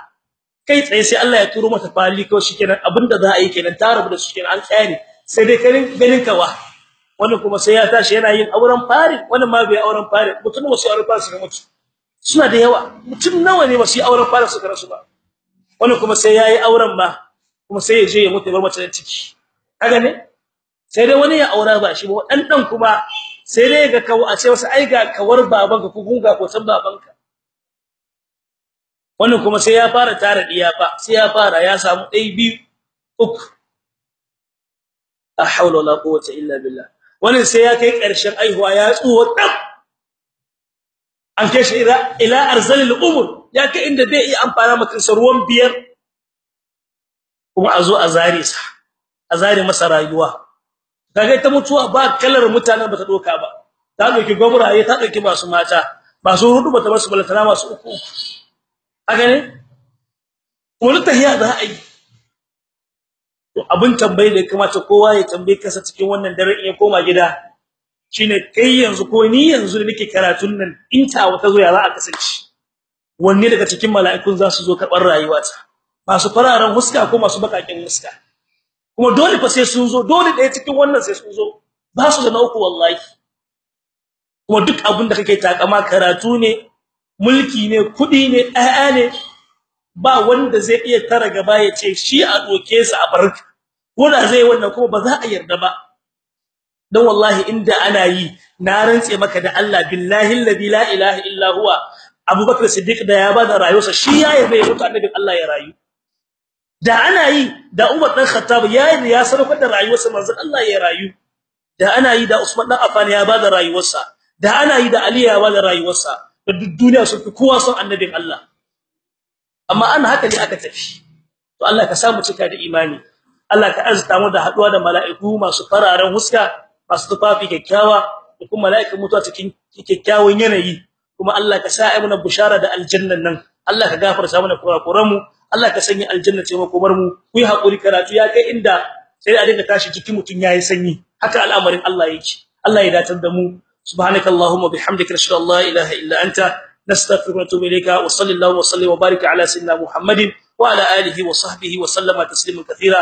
S1: Kai tsaye sai Allah ya turo mata fali kawai shikenan abin da za a yi kenan ta rabu da su kenan an tsaya ne. Sai dai ganin ganin kawa wannan kuma sai ya tashi yana yin auren fari wannan ma bai auren fari. Mutum wasu auren fari su mutu? Suna da yawa. Mutum nawa ne wasu auren fari su rasu ba? Wannan kuma sai yayi auren ma kuma sai ya je ya mutu bar mace ciki. Kaga ne sai dai wani ya aura ba shi ba dan dan kuma sai dai ga kawo a ce wasu ai ga kawar babanka ko gunga ko san babanka. Wannan kuma sai ya fara tara diya fa sai ya fara ya samu dai biyu uku. La hawla wala quwwata illa billah. Wannan sai ya kai ƙarshen aihuwa ya tsuwa dab an kai shi ila ila arzalil umur ya kai inda bai iya amfana maka ruwan biyar. Kuma a zo zare sa a masa rayuwa. Kaga ta mutuwa ba kalar mutanen bata doka ba. Ta doki goburaye ta doki masu mata. Masu rudu bata ba su balatana masu uku. Ne wani tahiya da ai to abin tambaye da kamata kowa ya tambaye kansa cikin wannan dare in ya koma gida shine kai yanzu ko ni yanzu da nake karatun nan in ta wata zo ya za a kasance? Wanne daga cikin mala'ikun za su zo karɓar rayuwata? Masu fararen huska ko masu bakakin huska? Kuma dole fa sai sun zo dole ɗaya cikin wannan sai sun zo. Ba su da nauku wallahi. Kuma duk abin da kake takama karatu ne mulki ne kuɗi ne ɗaya ne ba wanda zai iya tara gaba ya ce shi a doke sa a barka ko da zai wannan kuma ba za a yarda ba. Dan wallahi inda ana yi na rantse maka da Allah billahi alladhi la ilaha illa huwa Abubakar Siddiq da ya ba da rayuwarsa shi ya yarda ya mutu annabi Allah ya rayu. Da ana yi da Umar dan Khattab ya yi ya sarrafa da rayuwarsa manzon Allah ya rayu. Da ana yi da Usman dan Affan ya ba da rayuwarsa. Da ana yi da Ali ya ba da rayuwarsa. Da duk duniya sun fi kowa son annabin Allah. Amma an haka ne aka tafi. To Allah ka samu cika da imani. Allah ka azta mu da haɗuwa da mala'iku masu fararen huska masu tufafi kyakkyawa da kuma mala'ikan mutuwa cikin kyakkyawan yanayi. Kuma Allah ka sa ai muna bushara da aljannan nan. Allah ka gafarta mana kurakuran mu. Allah ka sanya aljanna ce makomar mu. Ku yi haƙuri karatu ya kai inda sai a dinga tashi cikin mutun yayi sanyi. Haka al'amarin Allah yake. Allah ya datar da mu. Subhanakallahumma bihamdika ashhadu an la ilaha illa anta nastaghfiruka wa atubu ilayka wa sallallahu wa sallim wa barik ala sayyidina muhammadin wa ala alihi wa sahbihi wa sallama tasliman katira